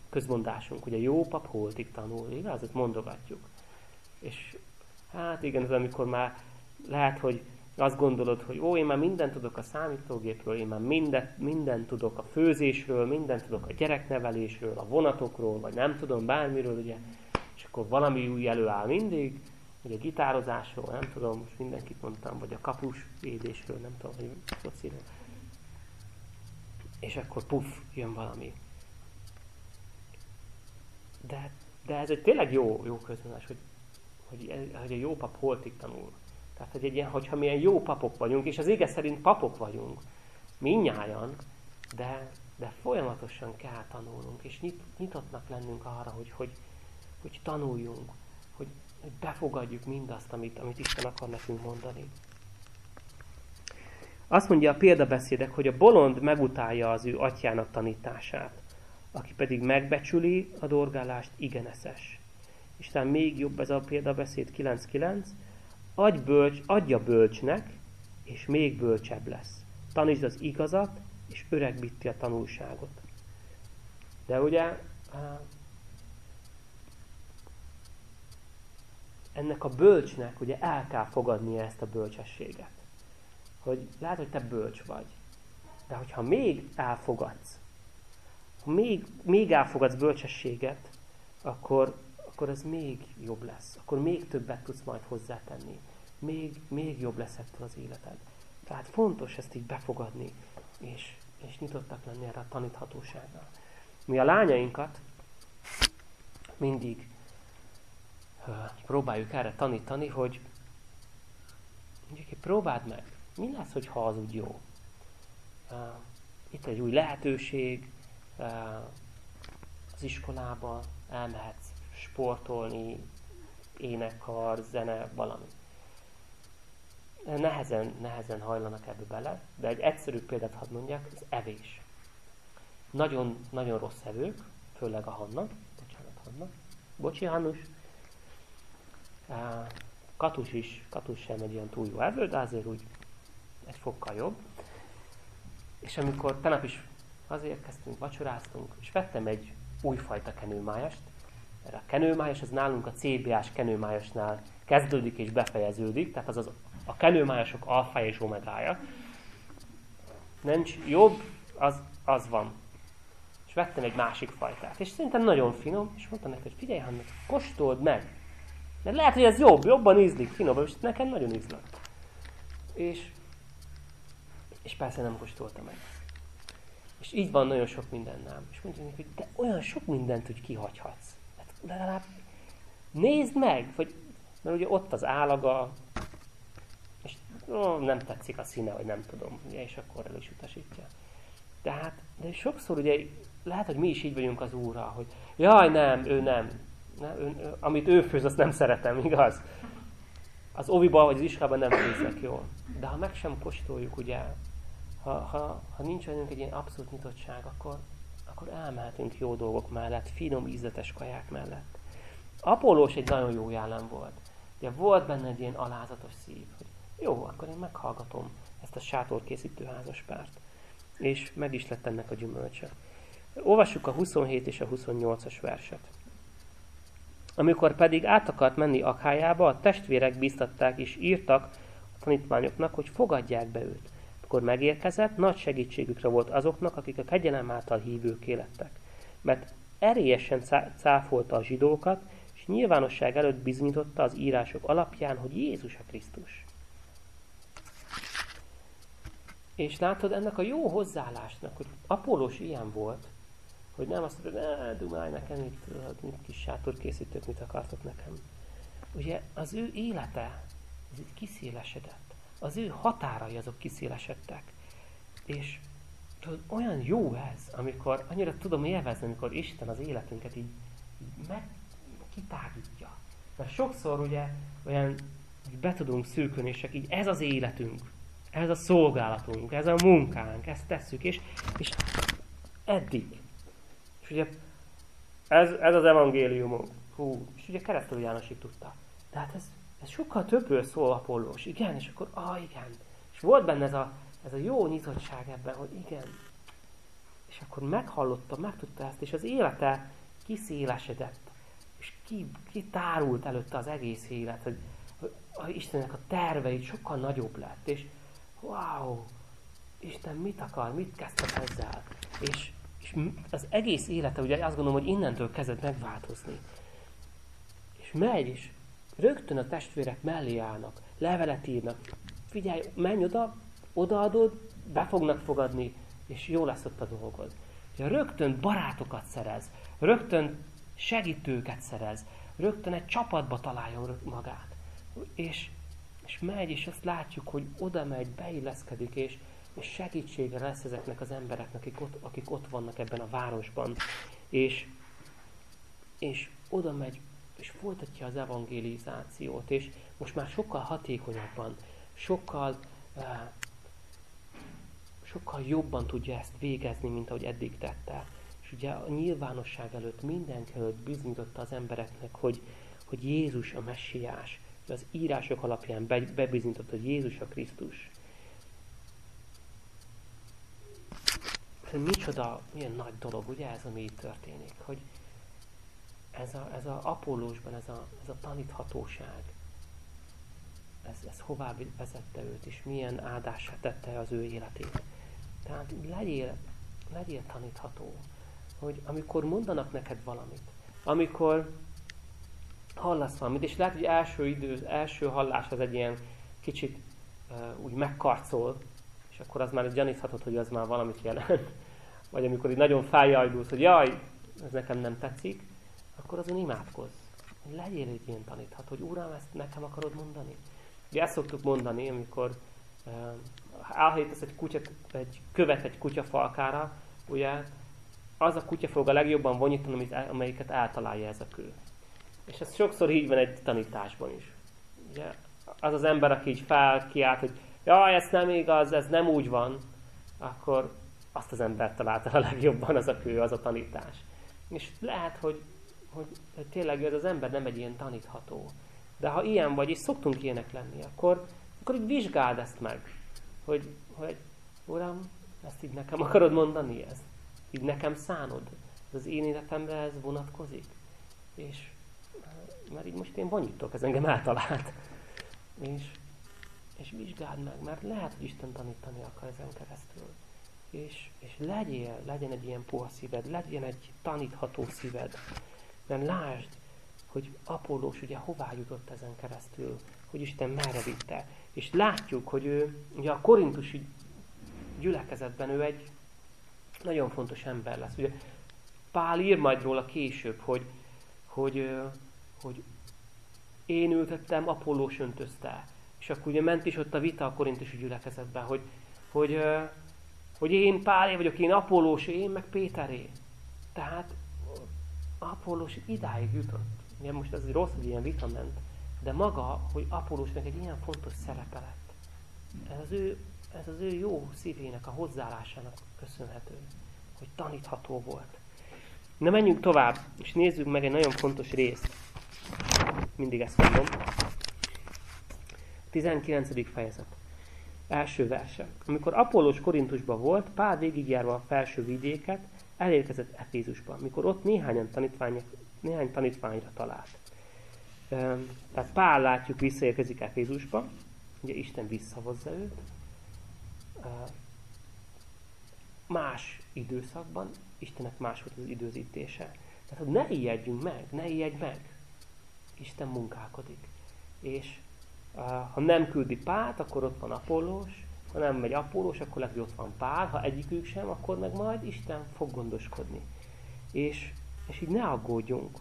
közmondásunk, ugye jó pap holtig tanul, igaz? Ezt mondogatjuk. És hát igen, ez amikor már lehet, hogy azt gondolod, hogy ó, én már mindent tudok a számítógépről, én már mindent, mindent tudok a főzésről, mindent tudok a gyereknevelésről, a vonatokról, vagy nem tudom, bármiről, ugye, és akkor valami új előáll mindig, ugye gitározásról, nem tudom, most mindenkit mondtam, vagy a kapus védésről, nem tudom, hogy fociról. És akkor puff, jön valami. De, de ez egy tényleg jó, jó közmondás, hogy, hogy, hogy a jó pap holtig tanul. Tehát, hogy egy ilyen, hogyha milyen jó papok vagyunk, és az ége szerint papok vagyunk, minnyájan, de, de folyamatosan kell tanulnunk, és nyit, nyitottnak lennünk arra, hogy, hogy, hogy tanuljunk, hogy, hogy befogadjuk mindazt, amit, amit Isten akar nekünk mondani. Azt mondja a példabeszédek, hogy a bolond megutálja az ő atyának tanítását, aki pedig megbecsüli a dorgálást, igeneszes. És talán még jobb ez a példabeszéd 9.9, Adj bölcs, adja bölcsnek, és még bölcsebb lesz. Tanítsd az igazat, és öregbíti a tanulságot. De ugye ennek a bölcsnek ugye el kell fogadnia ezt a bölcsességet. Hogy lehet, hogy te bölcs vagy, de hogyha még elfogadsz, ha még, még elfogadsz bölcsességet, akkor, akkor ez még jobb lesz. Akkor még többet tudsz majd hozzátenni. Még, még jobb lesz ettől az életed. Tehát fontos ezt így befogadni, és, és nyitottak lenni erre a taníthatóságra. Mi a lányainkat mindig próbáljuk erre tanítani, hogy mondjuk, próbáld meg, mi lesz, hogyha az úgy jó? Itt egy új lehetőség, az iskolába elmehetsz sportolni, énekkar, zene, valami. Nehezen, nehezen hajlanak ebbe bele, de egy egyszerű példát hadd mondjak, az evés. Nagyon, nagyon rossz evők, főleg a Hanna, bocsánat Hanna, bocsi Hannus, Katus is, Katus sem egy ilyen túl jó evő, de azért úgy egy fokkal jobb. És amikor tenap is hazérkeztünk, vacsoráztunk, és vettem egy újfajta kenőmájast, mert a kenőmájas az nálunk a CBA-s kenőmájasnál kezdődik és befejeződik, tehát az, az a kenőmájasok alfája és omegája. Nincs jobb, az, az van. És vettem egy másik fajtát. És szerintem nagyon finom, és mondtam neki, hogy figyelj, Hanna, kóstold meg. Mert lehet, hogy ez jobb, jobban ízlik, finomabb, és nekem nagyon ízlett. És, és persze nem kóstolta meg. És így van nagyon sok mindennel. És mondja neki, hogy de olyan sok mindent, hogy kihagyhatsz. Hát legalább nézd meg, vagy, mert ugye ott az állaga, és ó, nem tetszik a színe, vagy nem tudom, ugye, és akkor el is utasítja. Tehát, de sokszor ugye lehet, hogy mi is így vagyunk az Úrral, hogy jaj, nem, ő nem. Ő, ő, amit ő főz, azt nem szeretem, igaz? Az oviban vagy az iskolában nem főznek jól. De ha meg sem kóstoljuk, ugye, ha, ha, ha nincs bennünk egy ilyen abszolút nyitottság, akkor, akkor elmehetünk jó dolgok mellett, finom, ízletes kaják mellett. Apollós egy nagyon jó jelen volt. Ugye volt benne egy ilyen alázatos szív, hogy jó, akkor én meghallgatom ezt a sátorkészítő házaspárt. És meg is lett ennek a gyümölcse. Olvassuk a 27 és a 28-as verset. Amikor pedig át akart menni Akhájába, a testvérek biztatták és írtak a tanítványoknak, hogy fogadják be őt. Akkor megérkezett, nagy segítségükre volt azoknak, akik a kegyelem által hívők lettek. Mert erélyesen cáfolta a zsidókat, és nyilvánosság előtt bizonyította az írások alapján, hogy Jézus a Krisztus. És látod ennek a jó hozzáállásnak, hogy Apollos ilyen volt, hogy nem azt mondod, ne, dumálj nekem itt, mit kis sátorkészítők, mit akartok nekem. Ugye az ő élete, ez itt kiszélesedett. Az ő határai azok kiszélesedtek. És tudod, olyan jó ez, amikor annyira tudom élvezni, amikor Isten az életünket így, meg kitágítja. Mert sokszor ugye olyan be tudunk szűkölni, és így ez az életünk, ez a szolgálatunk, ez a munkánk, ezt tesszük, és, és eddig. És ugye ez, ez az evangéliumunk. Hú, és ugye keresztelő Jánosig tudta. De hát ez, ez sokkal többről szól Apollós. Igen, és akkor, ah igen. És volt benne ez a, ez a jó nyitottság ebben, hogy igen. És akkor meghallotta, megtudta ezt, és az élete kiszélesedett. És ki, kitárult előtte az egész élet, hogy, hogy Istennek a terveit sokkal nagyobb lett. És wow, Isten mit akar, mit kezdtek ezzel? És az egész élete, ugye azt gondolom, hogy innentől kezdett megváltozni. És megy, és rögtön a testvérek mellé állnak, levelet írnak. Figyelj, menj oda, odaadod, be fognak fogadni, és jó lesz ott a dolgod. Ja, rögtön barátokat szerez, rögtön segítőket szerez, rögtön egy csapatba találjon magát. És, és megy, és azt látjuk, hogy oda megy, beilleszkedik, és, és segítsége lesz ezeknek az embereknek, akik ott, akik ott vannak ebben a városban. És, és oda megy, és folytatja az evangelizációt, és most már sokkal hatékonyabban, sokkal, uh, sokkal jobban tudja ezt végezni, mint ahogy eddig tette. És ugye a nyilvánosság előtt, mindenki előtt bizonyította az embereknek, hogy, hogy Jézus a messiás. Az írások alapján be, bebizonyította, hogy Jézus a Krisztus. Micsoda, milyen nagy dolog, ugye ez, ami itt történik, hogy ez a, ez a Apollósban, ez a, ez a taníthatóság, ez, ez hová vezette őt, és milyen áldásra tette az ő életét. Tehát legyél, legyél tanítható, hogy amikor mondanak neked valamit, amikor hallasz valamit, és lehet, hogy első idő, első hallás az egy ilyen kicsit uh, úgy megkarcol, és akkor az már gyaníthatod, hogy az már valamit jelent. <laughs> Vagy amikor így nagyon fájajdulsz, hogy jaj, ez nekem nem tetszik, akkor azon imádkozz. Legyél egy ilyen taníthat, hogy Uram, ezt nekem akarod mondani. Ugye ezt szoktuk mondani, amikor uh, elhelyítesz egy, kutyat, egy követ egy kutyafalkára, ugye az a kutya fog a legjobban vonyítani, amelyiket eltalálja ez a kő. És ez sokszor így van egy tanításban is. Ugye, az az ember, aki így felkiált, hogy jaj, ez nem igaz, ez nem úgy van, akkor azt az embert találta a legjobban az a kő, az a tanítás. És lehet, hogy, hogy, tényleg ez az ember nem egy ilyen tanítható. De ha ilyen vagy, és szoktunk ilyenek lenni, akkor, akkor így vizsgáld ezt meg. Hogy, hogy Uram, ezt így nekem akarod mondani? Ezt így nekem szánod? Ez az én életemre ez vonatkozik? És mert így most én vonyítok, ez engem eltalált. És, és vizsgáld meg, mert lehet, hogy Isten tanítani akar ezen keresztül. És, és legyél, legyen egy ilyen puha szíved, legyen egy tanítható szíved. Mert lásd, hogy Apollós ugye hová jutott ezen keresztül, hogy Isten merre vitte. És látjuk, hogy ő ugye a korintusi gyülekezetben ő egy nagyon fontos ember lesz. Ugye Pál ír majd róla később, hogy, hogy, hogy én ültettem, Apollós öntözte. És akkor ugye ment is ott a vita a korintusi gyülekezetben, hogy, hogy, hogy én Pálé vagyok, én Apollós, én meg Péteré. Tehát Apollós idáig jutott. Ugye most ez rossz, hogy ilyen vita ment, de maga, hogy Apollósnak egy ilyen fontos szerepe lett. Ez az ő, ez az ő jó szívének, a hozzáállásának köszönhető, hogy tanítható volt. Na menjünk tovább, és nézzük meg egy nagyon fontos részt. Mindig ezt mondom. 19. fejezet. Első verse. Amikor Apollós Korintusban volt, Pál végigjárva a felső vidéket, elérkezett Efézusba, mikor ott néhány tanítványra talált. Tehát Pál látjuk visszaérkezik Efézusba, ugye Isten visszahozza őt. Más időszakban Istennek más volt az időzítése. Tehát, hogy ne ijedjünk meg, ne ijedj meg. Isten munkálkodik. És ha nem küldi Pált, akkor ott van Apollós, ha nem megy Apollós, akkor lehet, ott van Pál, ha egyikük sem, akkor meg majd Isten fog gondoskodni. És, és így ne aggódjunk.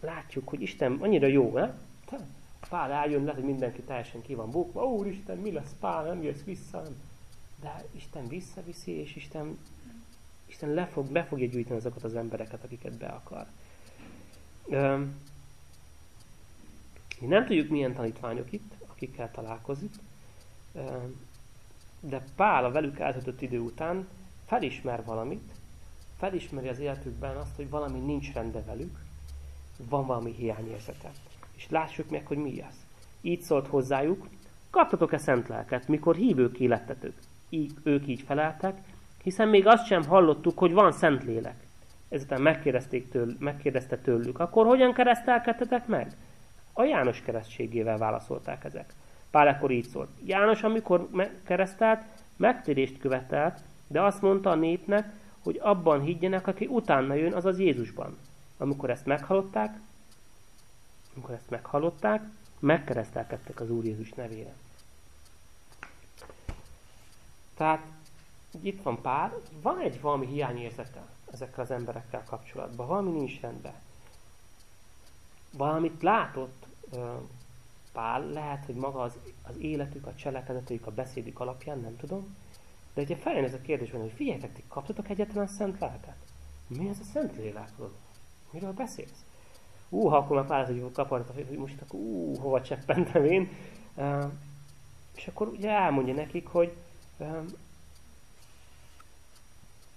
Látjuk, hogy Isten annyira jó, ne? Pál eljön, lehet, hogy mindenki teljesen ki van bukva. Ó, Isten, mi lesz Pál, nem jössz vissza. De Isten visszaviszi, és Isten, Isten le, fog, le fogja gyűjteni azokat az embereket, akiket be akar. Üm, mi nem tudjuk, milyen tanítványok itt, akikkel találkozik, de Pál a velük eltöltött idő után felismer valamit, felismeri az életükben azt, hogy valami nincs rende velük, van valami hiányérzete. És lássuk meg, hogy mi ez. Így szólt hozzájuk, kaptatok-e szent lelket, mikor hívők lettetek? Így, ők így feleltek, hiszen még azt sem hallottuk, hogy van szent lélek. Ezután megkérdezték től, megkérdezte tőlük, akkor hogyan keresztelkedtetek meg? A János keresztségével válaszolták ezek. Pál ekkor így szólt. János, amikor keresztelt, megtérést követelt, de azt mondta a népnek, hogy abban higgyenek, aki utána jön, azaz Jézusban. Amikor ezt meghallották, amikor ezt meghallották, megkeresztelkedtek az Úr Jézus nevére. Tehát itt van pár, van egy valami hiányérzete ezekkel az emberekkel kapcsolatban, valami nincs rendben. Valamit látott Pál, lehet, hogy maga az, az életük, a cselekedetük, a beszédük alapján, nem tudom, de ugye feljön ez a kérdés, hogy figyeljetek, ti kaptatok egyetlen szent lelket? Mi ez a szent lélek? Miről beszélsz? Ú, ha akkor már pár hogy kapart, hogy most akkor ú, hova cseppentem én. És akkor ugye elmondja nekik, hogy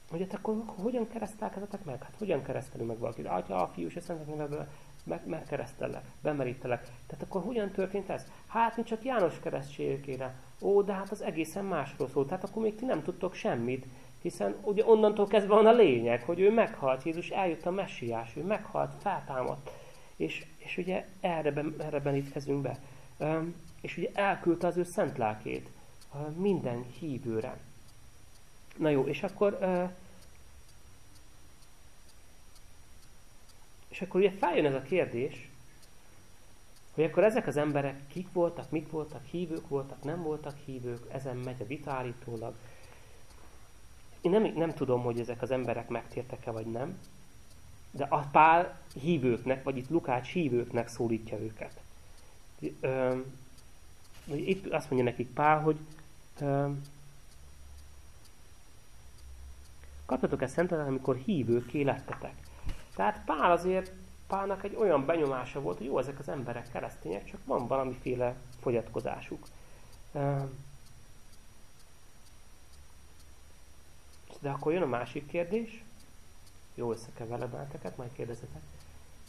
hogy hát akkor hogyan keresztelkedetek meg? Hát hogyan keresztelünk meg valakit? Atya, a fiú és a neveből meg, megkeresztellek, bemerítelek. Tehát akkor hogyan történt ez? Hát mi csak János keresztségére. Ó, de hát az egészen másról szól. Tehát akkor még ti nem tudtok semmit. Hiszen ugye onnantól kezdve van a lényeg, hogy ő meghalt, Jézus eljött a messiás, ő meghalt, feltámadt. És, és ugye erre, erre benítkezünk be. Üm, és ugye elküldte az ő szent lelkét minden hívőre. Na jó, és akkor uh, és akkor ugye feljön ez a kérdés, hogy akkor ezek az emberek kik voltak, mik voltak, hívők voltak, nem voltak hívők, ezen megy a vita állítólag. Én nem, nem tudom, hogy ezek az emberek megtértek-e vagy nem, de a Pál hívőknek, vagy itt Lukács hívőknek szólítja őket. Ö, itt azt mondja nekik Pál, hogy ö, kaptatok-e szentet, amikor hívőké lettetek. Tehát Pál azért, Pálnak egy olyan benyomása volt, hogy jó, ezek az emberek keresztények, csak van valamiféle fogyatkozásuk. De akkor jön a másik kérdés, jó összekeverle benneteket, majd kérdezetek.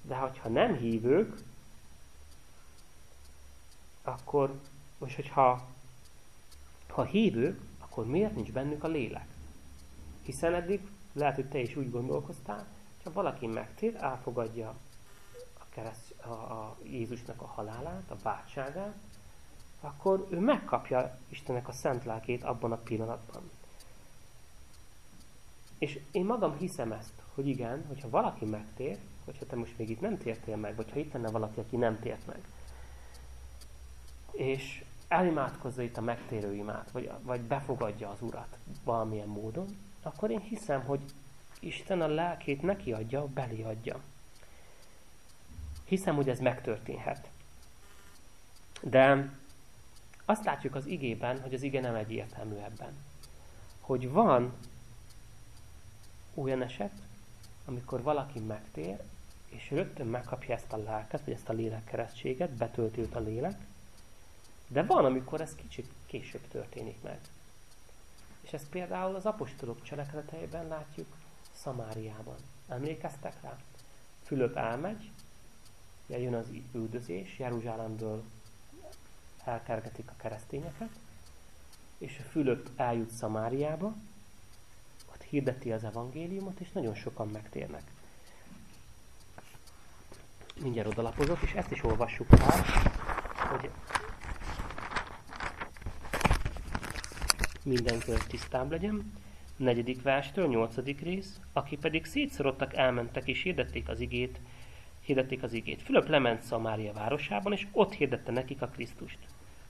De hogyha nem hívők, akkor, most hogyha ha hívők, akkor miért nincs bennük a lélek? Hiszen eddig lehet, hogy te is úgy gondolkoztál, ha valaki megtér, elfogadja a, kereszt, a, a Jézusnak a halálát, a váltságát, akkor ő megkapja Istennek a szent lelkét abban a pillanatban. És én magam hiszem ezt, hogy igen, hogyha valaki megtér, hogyha te most még itt nem tértél meg, vagy ha itt lenne valaki, aki nem tért meg, és elimádkozza itt a megtérő imát, vagy, vagy befogadja az Urat valamilyen módon, akkor én hiszem, hogy Isten a lelkét neki adja, belé adja. Hiszem, hogy ez megtörténhet. De azt látjuk az igében, hogy az ige nem egyértelmű ebben. Hogy van olyan eset, amikor valaki megtér, és rögtön megkapja ezt a lelket, vagy ezt a lélek keresztséget, betölti őt a lélek, de van, amikor ez kicsit később történik meg. És ezt például az apostolok cselekedeteiben látjuk, Szamáriában. Emlékeztek rá? Fülöp elmegy, jön az üldözés, Jeruzsálemből elkergetik a keresztényeket, és a Fülöp eljut Szamáriába, ott hirdeti az evangéliumot, és nagyon sokan megtérnek. Mindjárt odalapozok, és ezt is olvassuk el, hogy mindenkor tisztább legyen negyedik verstől, nyolcadik rész, aki pedig szétszorodtak, elmentek és hirdették az igét, hirdették az igét. Fülöp lement Szamária városában, és ott hirdette nekik a Krisztust.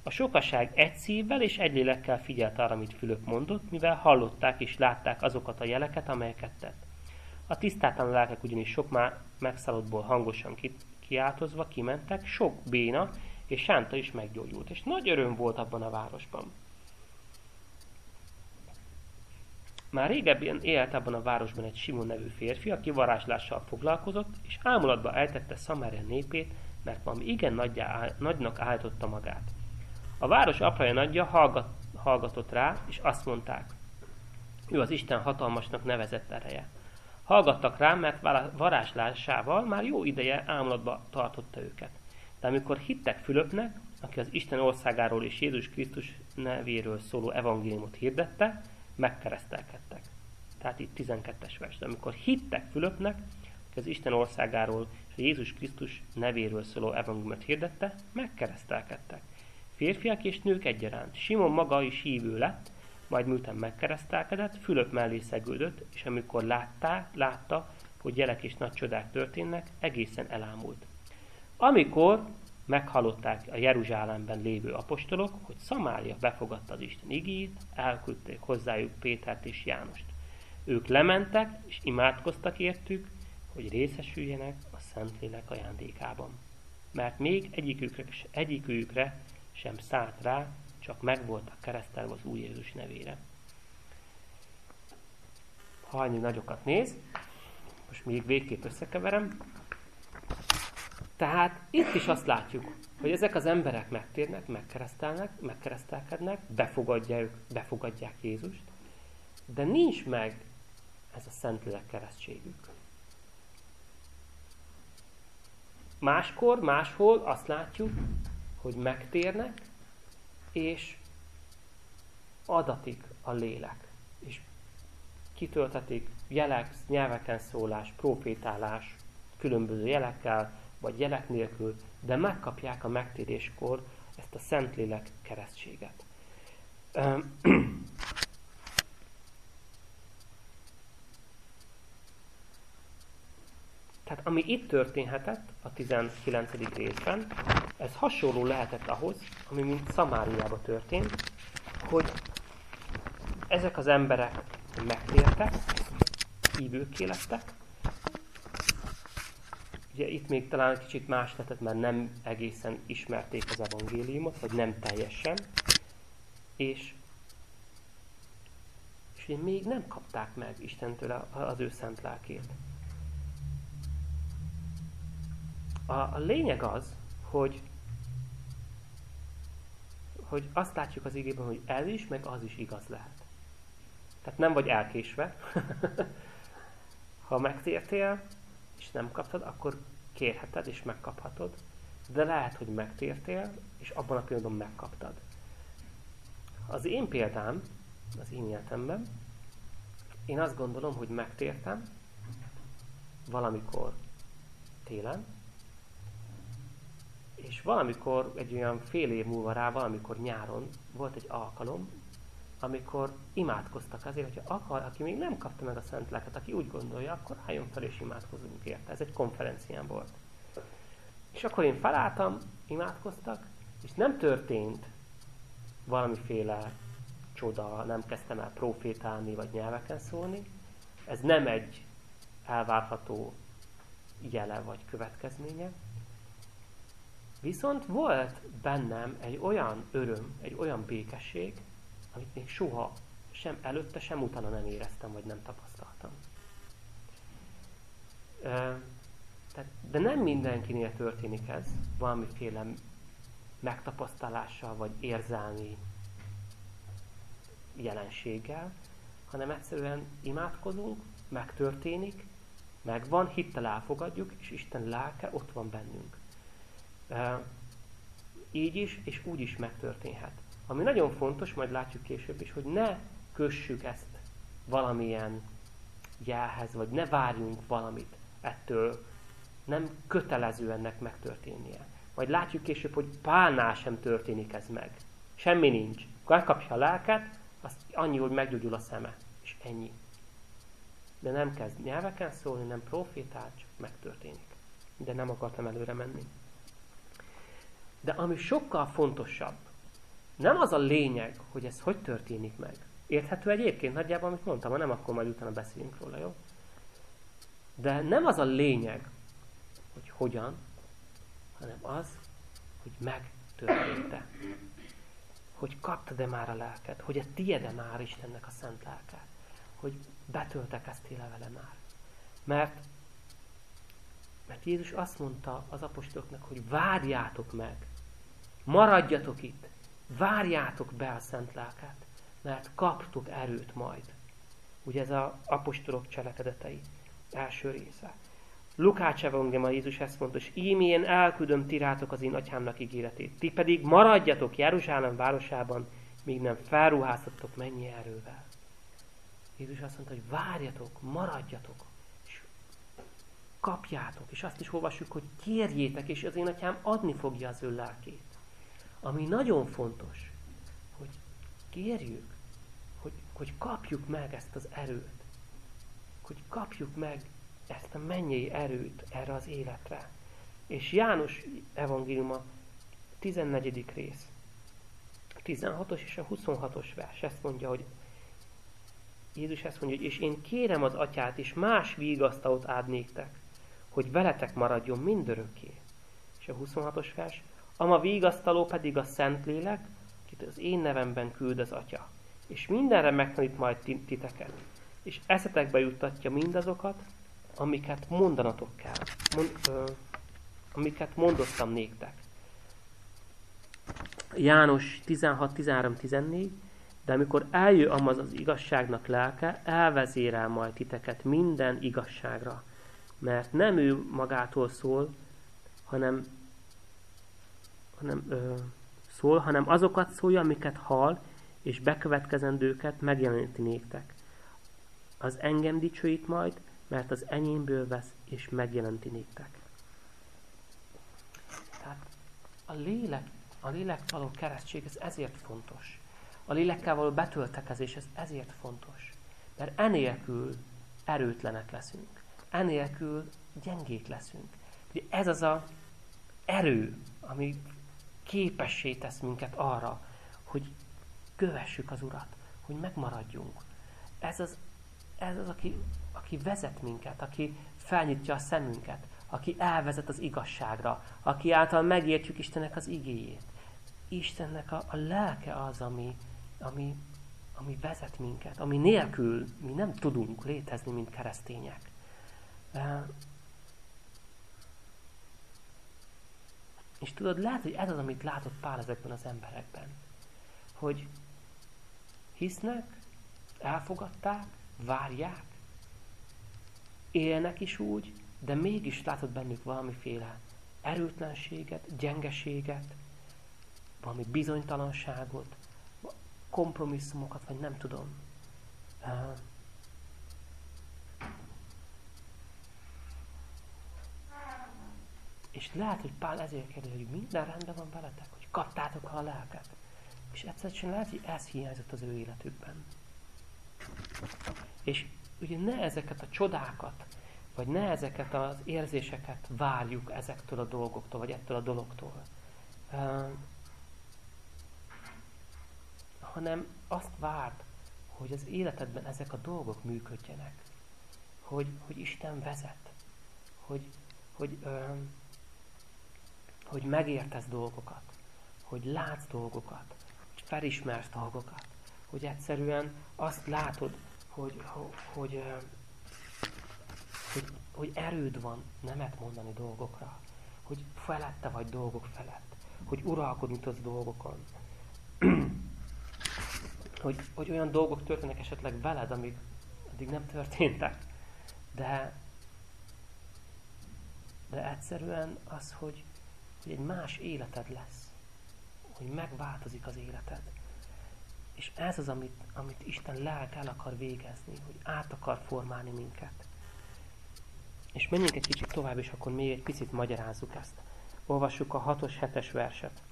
A sokaság egy szívvel és egy lélekkel figyelt arra, amit Fülöp mondott, mivel hallották és látták azokat a jeleket, amelyeket tett. A tisztátlan lelkek ugyanis sok már megszállottból hangosan kiáltozva kimentek, sok béna és sánta is meggyógyult, és nagy öröm volt abban a városban. Már régebben élt abban a városban egy Simon nevű férfi, aki varázslással foglalkozott, és ámulatba eltette Szamária népét, mert valami igen nagyjá, nagynak állította magát. A város apraja nagyja hallgat, hallgatott rá, és azt mondták, ő az Isten hatalmasnak nevezett ereje. Hallgattak rá, mert varázslásával már jó ideje ámulatba tartotta őket. De amikor hittek Fülöpnek, aki az Isten országáról és Jézus Krisztus nevéről szóló evangéliumot hirdette, megkeresztelkedtek. Tehát itt 12-es vers. De amikor hittek Fülöpnek, hogy az Isten országáról és Jézus Krisztus nevéről szóló evangéliumot hirdette, megkeresztelkedtek. Férfiak és nők egyaránt. Simon maga is hívő lett, majd miután megkeresztelkedett, Fülöp mellé szegődött, és amikor láttá, látta, hogy jelek és nagy csodák történnek, egészen elámult. Amikor meghallották a Jeruzsálemben lévő apostolok, hogy Szamária befogadta az Isten igét, elküldték hozzájuk Pétert és Jánost. Ők lementek és imádkoztak értük, hogy részesüljenek a Szentlélek ajándékában. Mert még egyikükre, egyikükre sem szállt rá, csak meg voltak keresztelve az új Jézus nevére. Ha annyi nagyokat néz, most még végképp összekeverem. Tehát itt is azt látjuk, hogy ezek az emberek megtérnek, megkeresztelnek, megkeresztelkednek, befogadják, befogadják Jézust, de nincs meg ez a Szentlélek keresztségük. Máskor, máshol azt látjuk, hogy megtérnek, és adatik a lélek. És kitöltetik jelek, nyelveken szólás, profétálás, különböző jelekkel, vagy jelek nélkül, de megkapják a megtéréskor ezt a Szentlélek keresztséget. <clears throat> Tehát ami itt történhetett a 19. részben, ez hasonló lehetett ahhoz, ami mint Szamáriában történt, hogy ezek az emberek megtértek, hívőké lettek. Ugye itt még talán kicsit más lehetett, mert nem egészen ismerték az evangéliumot, vagy nem teljesen. És, és ugye még nem kapták meg Istentől az ő szent lelkét. A, a lényeg az, hogy hogy azt látjuk az igében, hogy ez is, meg az is igaz lehet. Tehát nem vagy elkésve. <laughs> ha megtértél, és nem kaptad, akkor kérheted, és megkaphatod. De lehet, hogy megtértél, és abban a pillanatban megkaptad. Az én példám, az én életemben, én azt gondolom, hogy megtértem valamikor télen, és valamikor, egy olyan fél év múlva rá, valamikor nyáron volt egy alkalom, amikor imádkoztak azért, hogyha akar, aki még nem kapta meg a szent lelket, aki úgy gondolja, akkor álljon fel és imádkozunk érte. Ez egy konferencián volt. És akkor én felálltam, imádkoztak, és nem történt valamiféle csoda, nem kezdtem el profétálni, vagy nyelveken szólni. Ez nem egy elvárható jele vagy következménye, Viszont volt bennem egy olyan öröm, egy olyan békesség, amit még soha sem előtte, sem utána nem éreztem, vagy nem tapasztaltam. De nem mindenkinél történik ez valamiféle megtapasztalással, vagy érzelmi jelenséggel, hanem egyszerűen imádkozunk, megtörténik, megvan, hittel elfogadjuk, és Isten lelke ott van bennünk így is és úgy is megtörténhet. Ami nagyon fontos, majd látjuk később is, hogy ne kössük ezt valamilyen jelhez, vagy ne várjunk valamit ettől. Nem kötelező ennek megtörténnie. Majd látjuk később, hogy Pálnál sem történik ez meg. Semmi nincs. Megkapja a lelket, azt annyi, hogy meggyógyul a szeme. És ennyi. De nem kezd nyelveken szólni, nem profétál, csak megtörténik. De nem akartam előre menni. De ami sokkal fontosabb, nem az a lényeg, hogy ez hogy történik meg. Érthető egyébként nagyjából, amit mondtam, ha nem, akkor majd utána beszélünk róla, jó? De nem az a lényeg, hogy hogyan, hanem az, hogy megtörtént-e. Hogy kaptad-e már a lelket, hogy ez tied-e már Istennek a szent lelke, hogy betöltekeztél-e vele már. Mert, mert Jézus azt mondta az apostoloknak, hogy várjátok meg, Maradjatok itt, várjátok be a szent lelket, mert kaptok erőt majd. Ugye ez az apostolok cselekedetei első része. Lukács evangéliuma Jézus ezt mondta, és ímén elküldöm tirátok az én atyámnak ígéretét. Ti pedig maradjatok Jeruzsálem városában, míg nem felruháztatok mennyi erővel. Jézus azt mondta, hogy várjatok, maradjatok, és kapjátok, és azt is olvassuk, hogy kérjétek, és az én atyám adni fogja az ő lelkét. Ami nagyon fontos, hogy kérjük, hogy, hogy kapjuk meg ezt az erőt. Hogy kapjuk meg ezt a mennyei erőt erre az életre. És János evangéliuma 14. rész, 16-os és a 26-os vers, ezt mondja, hogy Jézus ezt mondja, hogy és én kérem az atyát, és más vigasztalót ád hogy veletek maradjon mindörökké. És a 26-os vers, ama vigasztaló pedig a Szentlélek, akit az én nevemben küld az atya. És mindenre megtanít majd titeket, és eszetekbe juttatja mindazokat, amiket mondanatok kell, mond, ö, amiket mondottam néktek. János 16, 13, 14, de amikor eljő amaz az igazságnak lelke, elvezérel majd titeket minden igazságra. Mert nem ő magától szól, hanem, hanem ö, szól, hanem azokat szólja, amiket hall, és bekövetkezendőket megjeleníti néktek. Az engem dicsőít majd, mert az enyémből vesz, és megjelenti néktek. Tehát a lélek, a lélek való keresztség, ez ezért fontos. A lélekkel való betöltekezés, ez ezért fontos. Mert enélkül erőtlenek leszünk. Enélkül gyengék leszünk. Ez az a erő, ami képessé tesz minket arra, hogy kövessük az Urat, hogy megmaradjunk. Ez az, ez az aki, aki vezet minket, aki felnyitja a szemünket, aki elvezet az igazságra, aki által megértjük Istennek az igéjét. Istennek a, a lelke az, ami, ami, ami vezet minket, ami nélkül mi nem tudunk létezni, mint keresztények. És tudod, lehet, hogy ez az, amit látott Pál ezekben az emberekben. Hogy hisznek, elfogadták, várják, élnek is úgy, de mégis látod bennük valamiféle erőtlenséget, gyengeséget, valami bizonytalanságot, kompromisszumokat, vagy nem tudom. És lehet, hogy Pál ezért kérdezi, hogy minden rendben van veletek, hogy kaptátok a lelket. És egyszerűen lehet, hogy ez hiányzott az ő életükben. És ugye ne ezeket a csodákat, vagy ne ezeket az érzéseket várjuk ezektől a dolgoktól, vagy ettől a dologtól. Hanem azt várd, hogy az életedben ezek a dolgok működjenek. Hogy, hogy Isten vezet. Hogy, hogy, uh, hogy megértesz dolgokat. Hogy látsz dolgokat. Hogy felismersz dolgokat. Hogy egyszerűen azt látod, hogy, hogy, hogy, hogy, erőd van nemet mondani dolgokra, hogy felette vagy dolgok felett, hogy uralkodni tudsz dolgokon, <clears throat> hogy, hogy olyan dolgok történnek esetleg veled, amik addig nem történtek, de, de egyszerűen az, hogy, hogy egy más életed lesz, hogy megváltozik az életed. És ez az, amit, amit Isten lelk el akar végezni, hogy át akar formálni minket. És menjünk egy kicsit tovább, és akkor még egy picit magyarázzuk ezt. Olvassuk a 6-os, 7-es verset.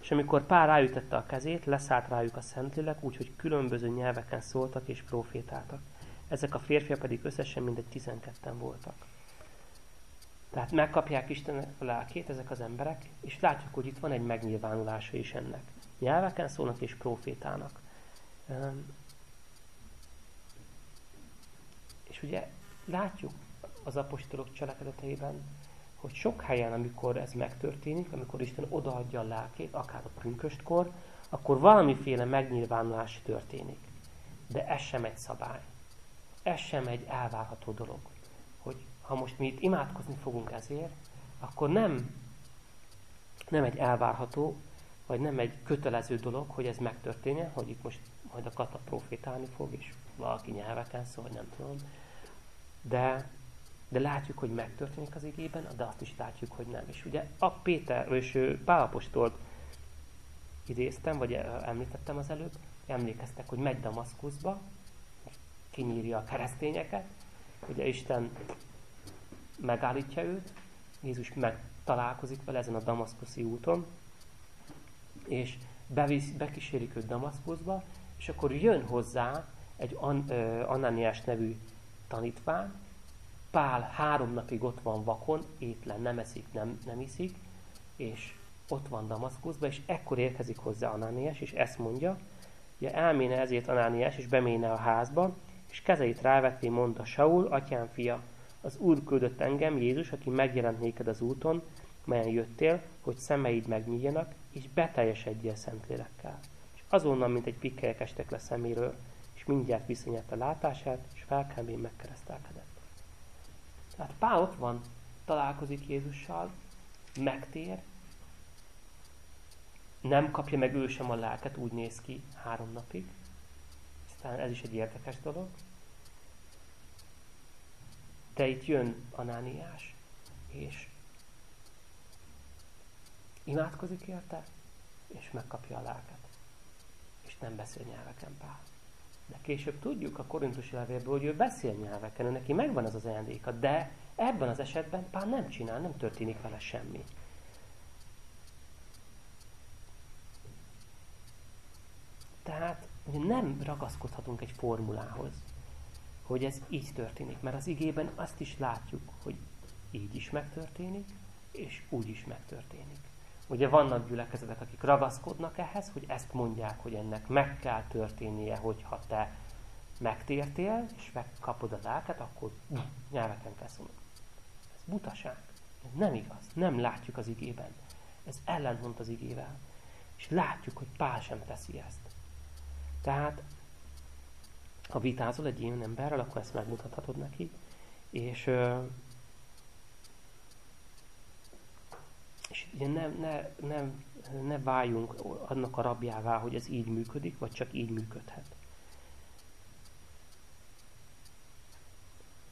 És amikor Pál ráütette a kezét, leszállt rájuk a Szentlélek, úgyhogy különböző nyelveken szóltak és profétáltak. Ezek a férfiak pedig összesen mindegy 12-en voltak. Tehát megkapják Istennek a lelkét ezek az emberek, és látjuk, hogy itt van egy megnyilvánulása is ennek. Nyelveken szólnak és profétának. És ugye látjuk az apostolok cselekedeteiben, hogy sok helyen, amikor ez megtörténik, amikor Isten odaadja a lelkét, akár a pünköstkor, akkor valamiféle megnyilvánulás történik. De ez sem egy szabály. Ez sem egy elvárható dolog. Ha most mi itt imádkozni fogunk ezért, akkor nem, nem egy elvárható, vagy nem egy kötelező dolog, hogy ez megtörténjen, hogy itt most majd a kata profétálni fog, és valaki nyelveken szól, vagy nem tudom. De, de látjuk, hogy megtörténik az igében, de azt is látjuk, hogy nem. És ugye a Péter, és Pálapostolt idéztem, vagy említettem az előbb, emlékeztek, hogy megy Damaszkuszba, kinyírja a keresztényeket, ugye Isten megállítja őt, Jézus megtalálkozik vele ezen a damaszkuszi úton, és bevisz, bekísérik őt Damaszkuszba, és akkor jön hozzá egy An, Ananiás nevű tanítvány, Pál három napig ott van vakon, étlen, nem eszik, nem, nem iszik, és ott van Damaszkuszban, és ekkor érkezik hozzá Anániás, és ezt mondja, ja, elméne ezért Anániás, és beméne a házba, és kezeit rávetté, mondta Saul, atyám fia, az Úr küldött engem, Jézus, aki megjelent néked az úton, melyen jöttél, hogy szemeid megnyíljanak, és beteljesedjél Szentlélekkel. És azonnal, mint egy pikkelyek estek le szeméről, és mindjárt visszanyerte látását, és felkelmén megkeresztelkedett. Tehát Pál ott van, találkozik Jézussal, megtér, nem kapja meg ő sem a lelket, úgy néz ki három napig. Aztán ez is egy érdekes dolog. De itt jön Anániás, és imádkozik érte, és megkapja a lelket. És nem beszél nyelveken Pál. De később tudjuk a korintusi levélből, hogy ő beszél nyelveken, neki megvan ez az ajándéka, de ebben az esetben Pál nem csinál, nem történik vele semmi. Tehát nem ragaszkodhatunk egy formulához, hogy ez így történik, mert az igében azt is látjuk, hogy így is megtörténik, és úgy is megtörténik. Ugye vannak gyülekezetek, akik ragaszkodnak ehhez, hogy ezt mondják, hogy ennek meg kell történnie, hogyha te megtértél, és megkapod a lelket, akkor nyelveken kell szólni. Ez butaság. Ez nem igaz. Nem látjuk az igében. Ez ellentmond az igével. És látjuk, hogy Pál sem teszi ezt. Tehát, ha vitázol egy ilyen emberrel, akkor ezt megmutathatod neki, és és ugye ne, ne, ne, ne váljunk annak a rabjává, hogy ez így működik, vagy csak így működhet.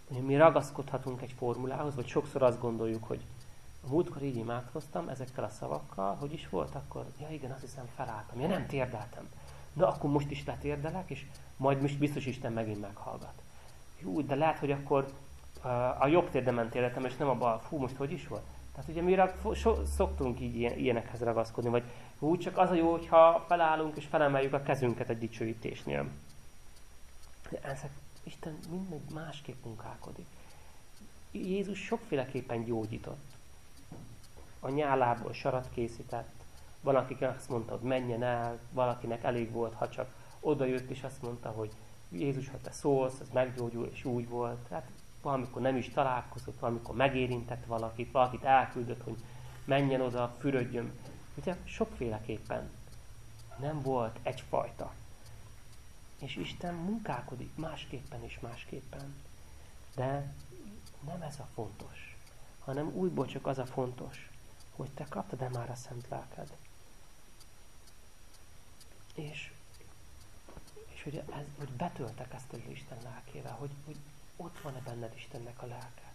Mi ragaszkodhatunk egy formulához, vagy sokszor azt gondoljuk, hogy a múltkor így imádkoztam ezekkel a szavakkal, hogy is volt akkor? Ja igen, azt hiszem felálltam. Ja nem térdeltem. Na akkor most is letérdelek, és majd most biztos Isten megint meghallgat. Jó, de lehet, hogy akkor a jobb térdemen térdeltem, és nem a bal. Fú, most hogy is volt? Tehát ugye mi so, szoktunk így ilyen, ilyenekhez ragaszkodni, vagy úgy csak az a jó, hogyha felállunk és felemeljük a kezünket egy dicsőítésnél. De ezek, Isten mindegy másképp munkálkodik. Jézus sokféleképpen gyógyított. A nyálából sarat készített, van, akik azt mondta, hogy menjen el, valakinek elég volt, ha csak oda jött, és azt mondta, hogy Jézus, ha te szólsz, ez meggyógyul, és úgy volt. Tehát valamikor nem is találkozott, valamikor megérintett valakit, valakit elküldött, hogy menjen oda, fürödjön. Ugye sokféleképpen nem volt egyfajta. És Isten munkálkodik másképpen és másképpen. De nem ez a fontos, hanem újból csak az a fontos, hogy te kaptad-e már a szent lelked. És, és hogy, ez, hogy betöltek ezt az Isten lelkével, hogy, hogy ott van-e benned Istennek a lelke.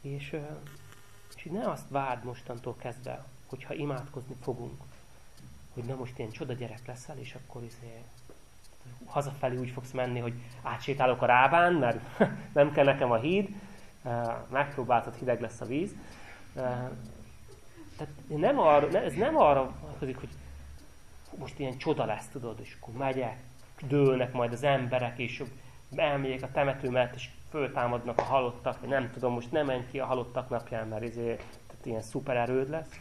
És, és ne azt várd mostantól kezdve, hogyha imádkozni fogunk, hogy na most ilyen csoda gyerek leszel, és akkor izé, hazafelé úgy fogsz menni, hogy átsétálok a rábán, mert <laughs> nem kell nekem a híd, megpróbáltad, hideg lesz a víz. Tehát nem arra, ez nem arra vonatkozik, hogy most ilyen csoda lesz, tudod, és akkor megyek, dőlnek majd az emberek, és elmegyek a temető mellett, és föltámadnak a halottak, vagy nem tudom, most nem menj ki a halottak napján, mert izé, tehát ilyen szuper erőd lesz.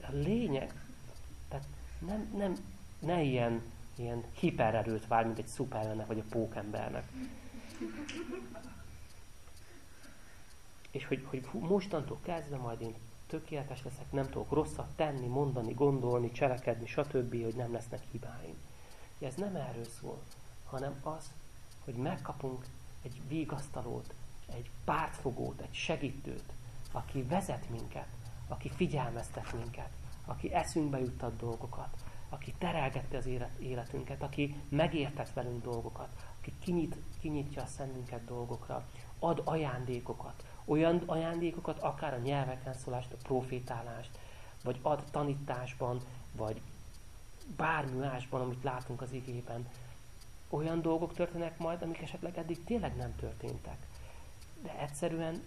A lényeg, tehát nem, nem, ne ilyen, ilyen hipererőt várj, mint egy szupermennek, vagy a pókembernek. És hogy, hogy mostantól kezdve majd én tökéletes leszek, nem tudok rosszat tenni, mondani, gondolni, cselekedni, stb., hogy nem lesznek hibáim. Ez nem erről szól, hanem az, hogy megkapunk egy vigasztalót, egy pártfogót, egy segítőt, aki vezet minket, aki figyelmeztet minket, aki eszünkbe juttat dolgokat, aki terelgette az élet, életünket, aki megértett velünk dolgokat, aki kinyit, kinyitja a szemünket dolgokra, ad ajándékokat, olyan ajándékokat, akár a nyelveken szólást, a profétálást, vagy ad tanításban, vagy bármi másban, amit látunk az igében. Olyan dolgok történnek majd, amik esetleg eddig tényleg nem történtek. De egyszerűen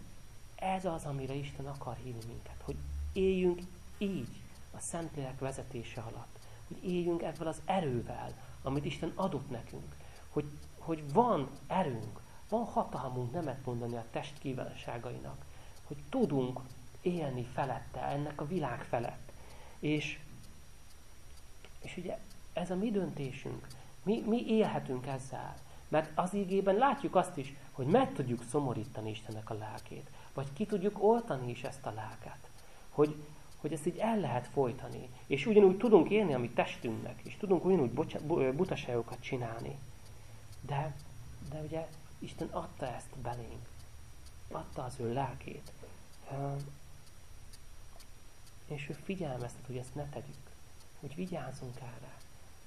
ez az, amire Isten akar hívni minket, hogy éljünk így a Szentlélek vezetése alatt, hogy éljünk ebben az erővel, amit Isten adott nekünk. Hogy, hogy van erőnk, van hatalmunk nemet mondani a test kívánságainak. Hogy tudunk élni felette, ennek a világ felett. És, és ugye ez a mi döntésünk. Mi, mi élhetünk ezzel. Mert az ígében látjuk azt is, hogy meg tudjuk szomorítani Istennek a lelkét. Vagy ki tudjuk oltani is ezt a lelket. Hogy, hogy ezt így el lehet folytani. És ugyanúgy tudunk élni a mi testünknek, és tudunk ugyanúgy bocsa, butaságokat csinálni. De, de ugye Isten adta ezt belénk. Adta az ő lelkét. És ő figyelmeztet, hogy ezt ne tegyük. Hogy vigyázzunk erre.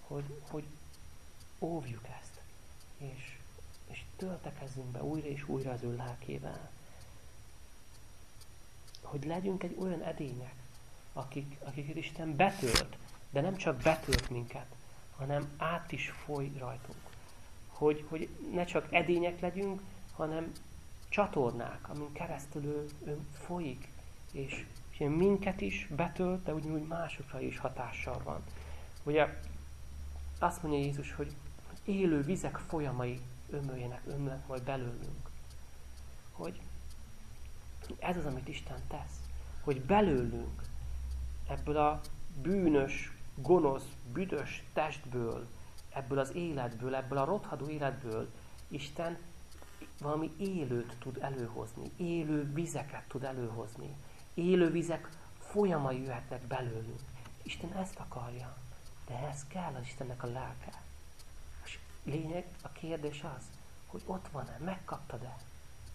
Hogy, hogy óvjuk ezt. És, és töltekezzünk be újra és újra az ő lelkével. Hogy legyünk egy olyan edények, akik, akiket Isten betölt, de nem csak betölt minket, hanem át is foly rajtunk. Hogy, hogy ne csak edények legyünk, hanem csatornák, amin keresztül ő, ő folyik, és, és minket is betölt, de ugyanúgy másokra is hatással van. Ugye azt mondja Jézus, hogy élő vizek folyamai ömöljenek, ömlek majd belőlünk. Hogy ez az, amit Isten tesz. Hogy belőlünk ebből a bűnös, gonosz, büdös testből, ebből az életből, ebből a rothadó életből Isten valami élőt tud előhozni, élő vizeket tud előhozni. Élő vizek folyamai jöhetnek belőlünk. Isten ezt akarja, de ez kell az Istennek a lelke. És lényeg, a kérdés az, hogy ott van-e, megkaptad-e?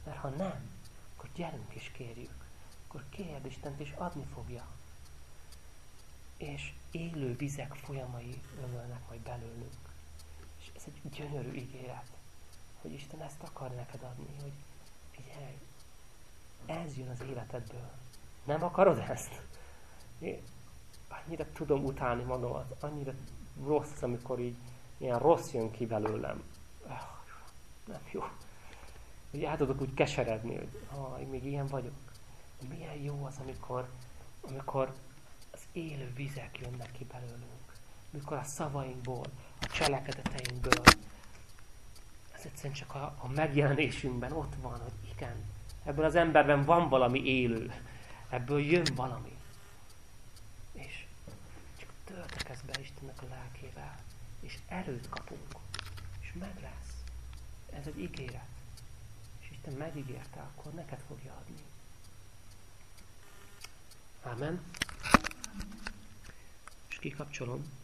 Mert ha nem, akkor gyerünk és kérjük. Akkor kérd Istent, és adni fogja és élő vizek folyamai ömölnek majd belőlünk. Ez egy gyönyörű ígéret, hogy Isten ezt akar neked adni, hogy figyelj, ez jön az életedből. Nem akarod ezt? Én annyira tudom utálni magamat, annyira rossz, amikor így ilyen rossz jön ki belőlem. Nem jó. Hogy el tudok úgy keseredni, hogy én még ilyen vagyok. Milyen jó az, amikor, amikor az élő vizek jönnek ki belőlünk. Mikor a szavainkból, a cselekedeteinkből, ez egyszerűen csak a, a megjelenésünkben ott van, hogy igen, ebből az emberben van valami élő, ebből jön valami. És csak töltekez be Istennek a lelkével, és erőt kapunk, és meg lesz. Ez egy ígéret. És Isten megígérte, akkor neked fogja adni. Amen kikapcsolom.